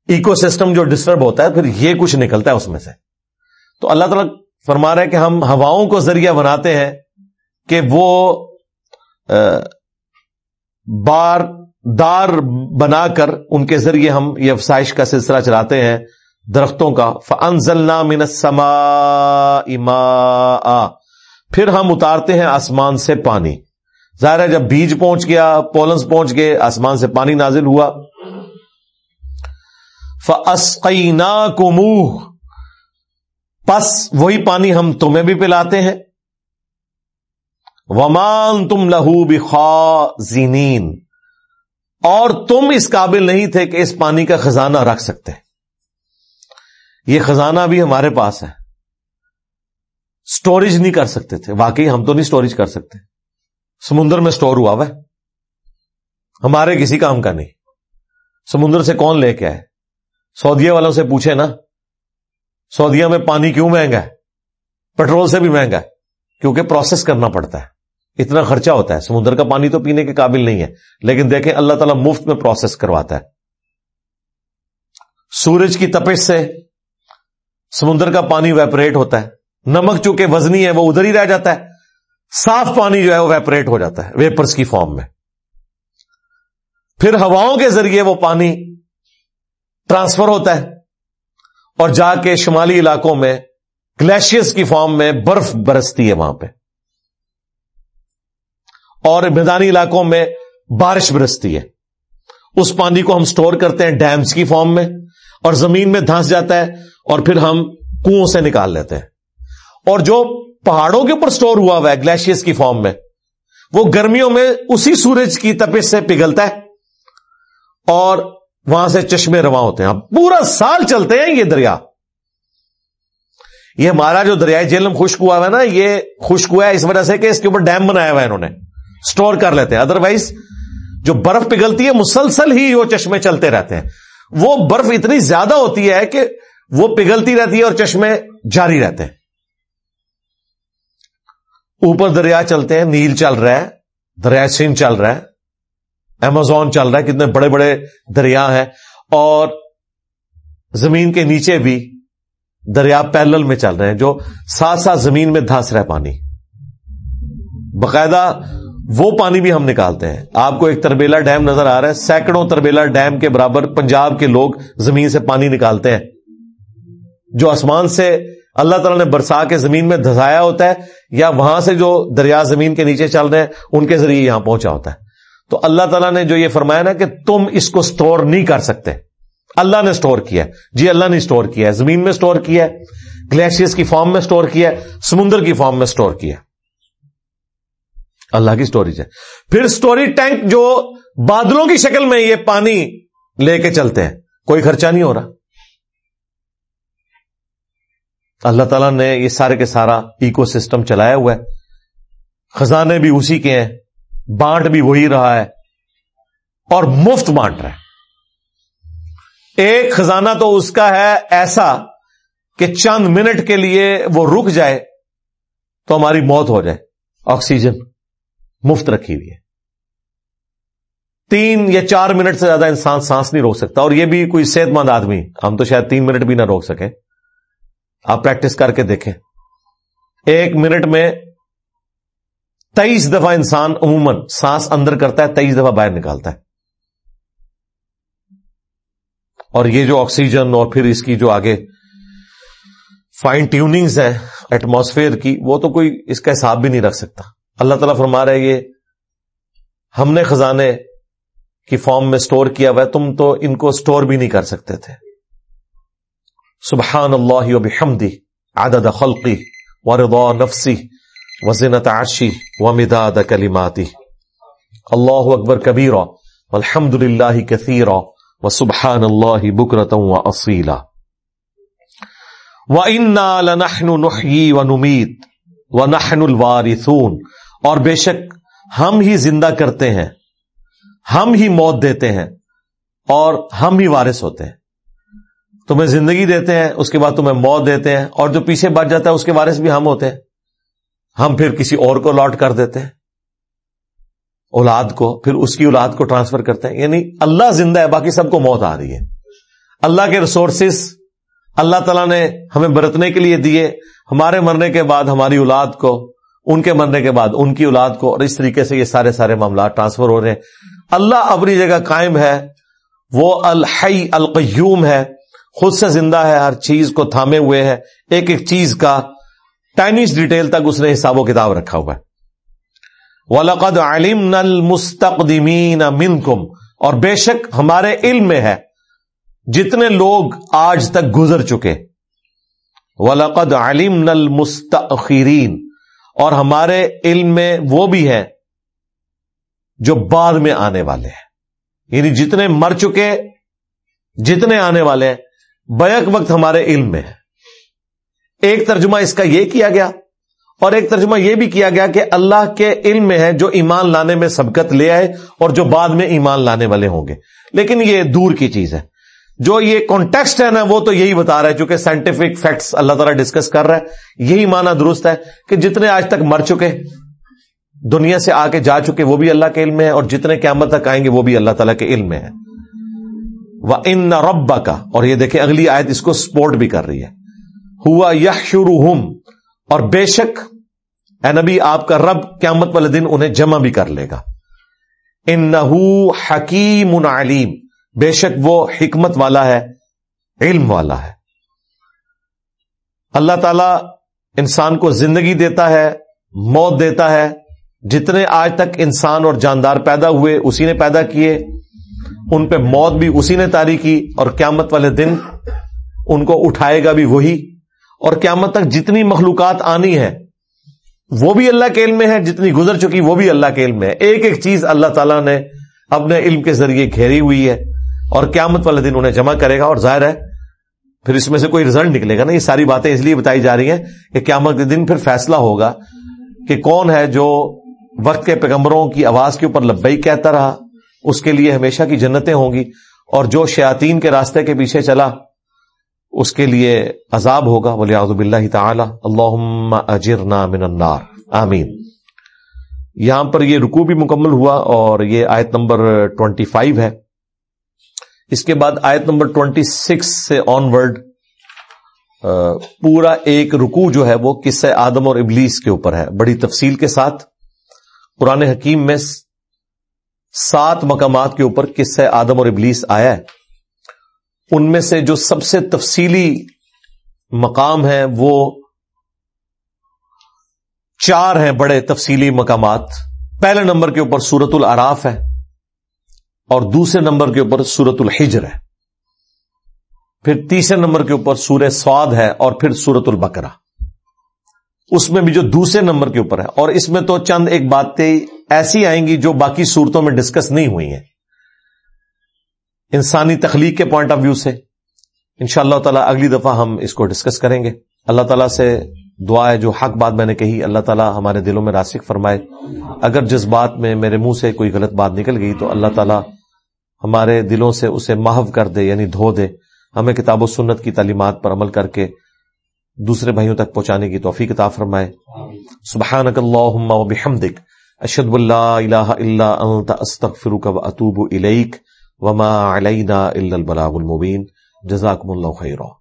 ایکو سسٹم جو ڈسٹرب ہوتا ہے، پھر یہ کچھ نکلتا ہے اس میں سے۔ تو اللہ تعالیٰ فرما رہا ہے کہ ہم ہواؤں کو ذریعہ بناتے ہیں کہ وہ بار دار بنا کر ان کے ذریعے ہم یہ افسائش کا سلسلہ چلاتے ہیں۔ درختوں کا۔ فنزلنا من اما پھر ہم اتارتے ہیں آسمان سے پانی۔ ظاہر ہے جب بیج پہنچ گیا پولنس پہنچ گئے، آسمان سے پانی نازل ہوا۔ فسقینا کو پس وہی پانی ہم تمہیں بھی پلاتے ہیں۔ ومان تم لہو بخوا اور تم اس قابل نہیں تھے کہ اس پانی کا خزانہ رکھ سکتے۔ یہ خزانہ بھی ہمارے پاس ہے۔ سٹوریج نہیں کر سکتے تھے۔ واقعی ہم تو نہیں سٹوریج کر سکتے۔ سمندر میں سٹور ہوا ہوا ہمارے کسی کام کا نہیں۔ سمندر سے کون لے کے آئے؟ سعودیہ والوں سے پوچھے نا۔ سعودیہ میں پانی کیوں مہنگا ہے؟ پیٹرول سے بھی مہنگا ہے۔ کیونکہ پروسیس کرنا پڑتا ہے۔ اتنا خرچہ ہوتا ہے۔ سمندر کا پانی تو پینے کے قابل نہیں ہے۔ لیکن دیکھیں اللہ تعالیٰ مفت میں پروسیس کرواتا ہے۔ سورج کی تپش سے سمندر کا پانی ویپریٹ ہوتا ہے۔ نمک چونکہ وزنی ہے، وہ ادھر ہی رہ جاتا ہے۔ صاف پانی جو ہے وہ ویپریٹ ہو جاتا ہے ویپرس کی فارم میں۔ پھر ہواؤں کے ذریعے وہ پانی ٹرانسفر ہوتا ہے اور جا کے شمالی علاقوں میں گلیشیئرس کی فارم میں برف برستی ہے وہاں پہ۔ اور میدانی علاقوں میں بارش برستی ہے۔ اس پانی کو ہم سٹور کرتے ہیں ڈیمز کی فارم میں اور زمین میں دھانس جاتا ہے۔ اور پھر ہم کنو سے نکال لیتے ہیں۔ اور جو پہاڑوں کے اوپر سٹور ہوا ہوا ہے گلیشیئرس کی فارم میں، وہ گرمیوں میں اسی سورج کی تپش سے پگھلتا ہے اور وہاں سے چشمے رواں ہوتے ہیں۔ پورا سال چلتے ہیں یہ دریا۔ یہ ہمارا جو دریائے جیلم خشک ہوا ہوا ہے نا، یہ خشک ہوا ہے اس وجہ سے کہ اس کے اوپر ڈیم بنایا ہوا ہے انہوں نے۔ سٹور کر لیتے ہیں۔ ادروائز جو برف پگھلتی ہے، مسلسل ہی وہ چشمے چلتے رہتے ہیں۔ وہ برف اتنی زیادہ ہوتی ہے کہ وہ پگھلتی رہتی ہے اور چشمے جاری رہتے ہیں۔ اوپر دریا چلتے ہیں، نیل چل رہا ہے، دریا سنگھ چل رہا ہے امیزون چل رہا ہے، کتنے بڑے بڑے دریا ہیں، اور زمین کے نیچے بھی دریا پیلل میں چل رہے ہیں، جو ساتھ ساتھ زمین میں دھاس رہا ہے پانی۔ باقاعدہ وہ پانی بھی ہم نکالتے ہیں۔ آپ کو ایک تربیلا ڈیم نظر آ رہا ہے، سینکڑوں تربیلا ڈیم کے برابر پنجاب کے لوگ زمین سے پانی نکالتے ہیں۔ جو آسمان سے اللہ تعالیٰ نے برسا کے زمین میں دھسایا ہوتا ہے، یا وہاں سے جو دریا زمین کے نیچے چل رہے ہیں، ان کے ذریعے یہاں پہنچا ہوتا ہے۔ تو اللہ تعالیٰ نے جو یہ فرمایا نا کہ تم اس کو سٹور نہیں کر سکتے۔ اللہ نے سٹور کیا جی اللہ نے سٹور کیا ہے۔ زمین میں سٹور کیا ہے۔ گلیشیئر کی فارم میں سٹور کیا ہے۔ سمندر کی فارم میں سٹور کیا اللہ کی سٹوریج ہے۔ پھر سٹوری ٹینک جو بادلوں کی شکل میں یہ پانی لے کے چلتے ہیں، کوئی خرچہ نہیں ہو رہا۔ اللہ تعالیٰ نے یہ سارے کے سارا ایکو سسٹم چلایا ہوا ہے۔ خزانے بھی اسی کے ہیں، بانٹ بھی وہی رہا ہے اور مفت بانٹ رہا ہے۔ ایک خزانہ تو اس کا ہے ایسا کہ چند منٹ کے لیے وہ رک جائے تو ہماری موت ہو جائے۔ آکسیجن مفت رکھی ہوئی ہے۔ تین یا چار منٹ سے زیادہ انسان سانس نہیں روک سکتا اور یہ بھی کوئی صحت مند آدمی، ہم تو شاید تین منٹ بھی نہ روک سکیں۔ آپ پریکٹس کر کے دیکھیں۔ ایک منٹ میں تیئیس دفعہ انسان عموماً سانس اندر کرتا ہے، تیئیس دفعہ باہر نکالتا ہے۔ اور یہ جو آکسیجن اور پھر اس کی جو آگے فائن ٹیوننگز ہیں ایٹماسفیئر کی، وہ تو کوئی اس کا حساب بھی نہیں رکھ سکتا۔ اللہ تعالیٰ فرما رہے یہ ہم نے خزانے کی فارم میں سٹور کیا ہوا ہے، تم تو ان کو سٹور بھی نہیں کر سکتے تھے۔ سبحان اللہ و بحمدی عدد خلقی، ورضا نفسی، وزنت عرشی ومداد کلماتی۔ اللہ اکبر کبیر الحمد للہ کثیر و سبحان اللہ بکرتم و اصیلا۔ و انا لنحن نحیی و نمیت، و اور بے شک ہم ہی زندہ کرتے ہیں، ہم ہی موت دیتے ہیں، اور ہم ہی وارث ہوتے ہیں۔ تمہیں زندگی دیتے ہیں، اس کے بعد تمہیں موت دیتے ہیں، اور جو پیچھے بچ جاتا ہے، اس کے وارث بھی ہم ہوتے ہیں۔ ہم پھر کسی اور کو لاٹ کر دیتے ہیں۔ اولاد کو، پھر اس کی اولاد کو ٹرانسفر کرتے ہیں۔ یعنی اللہ زندہ ہے، باقی سب کو موت آ رہی ہے۔ اللہ کے ریسورسز اللہ تعالیٰ نے ہمیں برتنے کے لیے دیے۔ ہمارے مرنے کے بعد ہماری اولاد کو، ان کے مرنے کے بعد ان کی اولاد کو، اور اس طریقے سے یہ سارے سارے معاملات ٹرانسفر ہو رہے ہیں۔ اللہ اپنی جگہ قائم ہے۔ وہ الحی القیوم ہے۔ خود سے زندہ ہے، ہر چیز کو تھامے ہوئے ہے۔ ایک ایک چیز کا ٹائنیز ڈیٹیل تک اس نے حساب و کتاب رکھا ہوا ہے۔ وَلَقَدْ عَلِمْنَا الْمُسْتَقْدِمِينَ مِنْكُمْ۔ اور بے شک ہمارے علم میں ہے۔ جتنے لوگ آج تک گزر چکے۔ وَلَقَدْ عَلِمْنَا الْمُسْتَأْخِرِينَ اور ہمارے علم میں وہ بھی ہے جو بعد میں آنے والے ہیں۔ یعنی جتنے مر چکے، جتنے آنے والے ہیں بیک وقت ہمارے علم میں ہے۔ ایک ترجمہ اس کا یہ کیا گیا اور ایک ترجمہ یہ بھی کیا گیا کہ اللہ کے علم میں ہے جو ایمان لانے میں سبقت لے آئے اور جو بعد میں ایمان لانے والے ہوں گے۔ لیکن یہ دور کی چیز ہے۔ جو یہ کانٹیکسٹ ہے نا، وہ تو یہی بتا رہا ہے، چونکہ سائنٹیفک فیکٹس اللہ تعالیٰ ڈسکس کر رہا ہے۔ یہی مانا درست ہے کہ جتنے آج تک مر چکے، دنیا سے آ کے جا چکے، وہ بھی اللہ کے علم میں ہے اور جتنے قیامت تک آئیں گے، وہ بھی اللہ تعالیٰ کے علم میں ہے۔ وہ ان ربا کا اور یہ دیکھیں اگلی آیت اس کو سپورٹ بھی کر رہی ہے۔ ہوا یہ اور بے شک اے نبی، آپ کا رب قیامت والے دن انہیں جمع بھی کر لے گا۔ ان حکیم علیم بے شک وہ حکمت والا ہے، علم والا ہے۔ اللہ تعالی انسان کو زندگی دیتا ہے، موت دیتا ہے۔ جتنے آج تک انسان اور جاندار پیدا ہوئے، اسی نے پیدا کیے۔ ان پہ موت بھی اسی نے تاری کی اور قیامت والے دن ان کو اٹھائے گا بھی وہی اور قیامت تک جتنی مخلوقات آنی ہے، وہ بھی اللہ کے علم میں ہے، جتنی گزر چکی وہ بھی اللہ کے علم میں ہے۔ ایک ایک چیز اللہ تعالیٰ نے اپنے علم کے ذریعے گھیری ہوئی ہے اور قیامت والے دن انہیں جمع کرے گا اور ظاہر ہے، پھر اس میں سے کوئی رزلٹ نکلے گا نا۔ یہ ساری باتیں اس لیے بتائی جا رہی ہیں کہ قیامت کے دن پھر فیصلہ ہوگا کہ کون ہے جو وقت کے پیغمبروں کی آواز کے اوپر لبئی کہتا رہا۔ اس کے لیے ہمیشہ کی جنتیں ہوں گی اور جو شیاتین کے راستے کے پیچھے چلا، اس کے لیے عذاب ہوگا بولے آزب اللہ تعالی اللہ اجرنا من النار، آمین۔ یہاں پر یہ رکو بھی مکمل ہوا اور یہ آیت نمبر ٹوینٹی فائیو ہے۔ اس کے بعد آیت نمبر ٹوینٹی سکس سے آن ورڈ پورا ایک رکو جو ہے وہ قصہ آدم اور ابلیس کے اوپر ہے۔ بڑی تفصیل کے ساتھ، قرآن حکیم میں سات مقامات کے اوپر قصہ آدم اور ابلیس آیا ہے۔ ان میں سے جو سب سے تفصیلی مقام ہے وہ چار ہیں بڑے تفصیلی مقامات۔ پہلے نمبر کے اوپر سورت العراف ہے اور دوسرے نمبر کے اوپر سورت الحجر ہے۔ پھر تیسرے نمبر کے اوپر سورہ سواد ہے اور پھر سورت البکرا اس میں بھی جو دوسرے نمبر کے اوپر ہے۔ اور اس میں تو چند ایک باتیں ایسی آئیں گی جو باقی صورتوں میں ڈسکس نہیں ہوئی ہیں۔ انسانی تخلیق کے پوائنٹ آف ویو سے۔ ان شاء اللہ تعالیٰ اگلی دفعہ ہم اس کو ڈسکس کریں گے۔ اللہ تعالیٰ سے دعا ہے جو حق بات میں نے کہی، اللہ تعالیٰ ہمارے دلوں میں راسک فرمائے۔ اگر جس بات میں میرے منہ سے کوئی غلط بات نکل گئی تو اللہ تعالیٰ ہمارے دلوں سے اسے محو کر دے یعنی دھو دے۔ ہمیں کتاب و سنت کی تعلیمات پر عمل کر کے دوسرے بھائیوں تک پہنچانے کی توفیق کتاب فرمائے۔ سبحانک اللہم و بحمدک۔ اشد اللہ الہ الا انت استغفرک و اتوب الیک وما علینا الا البلاغ المبین. جزاکم اللہ خیرہ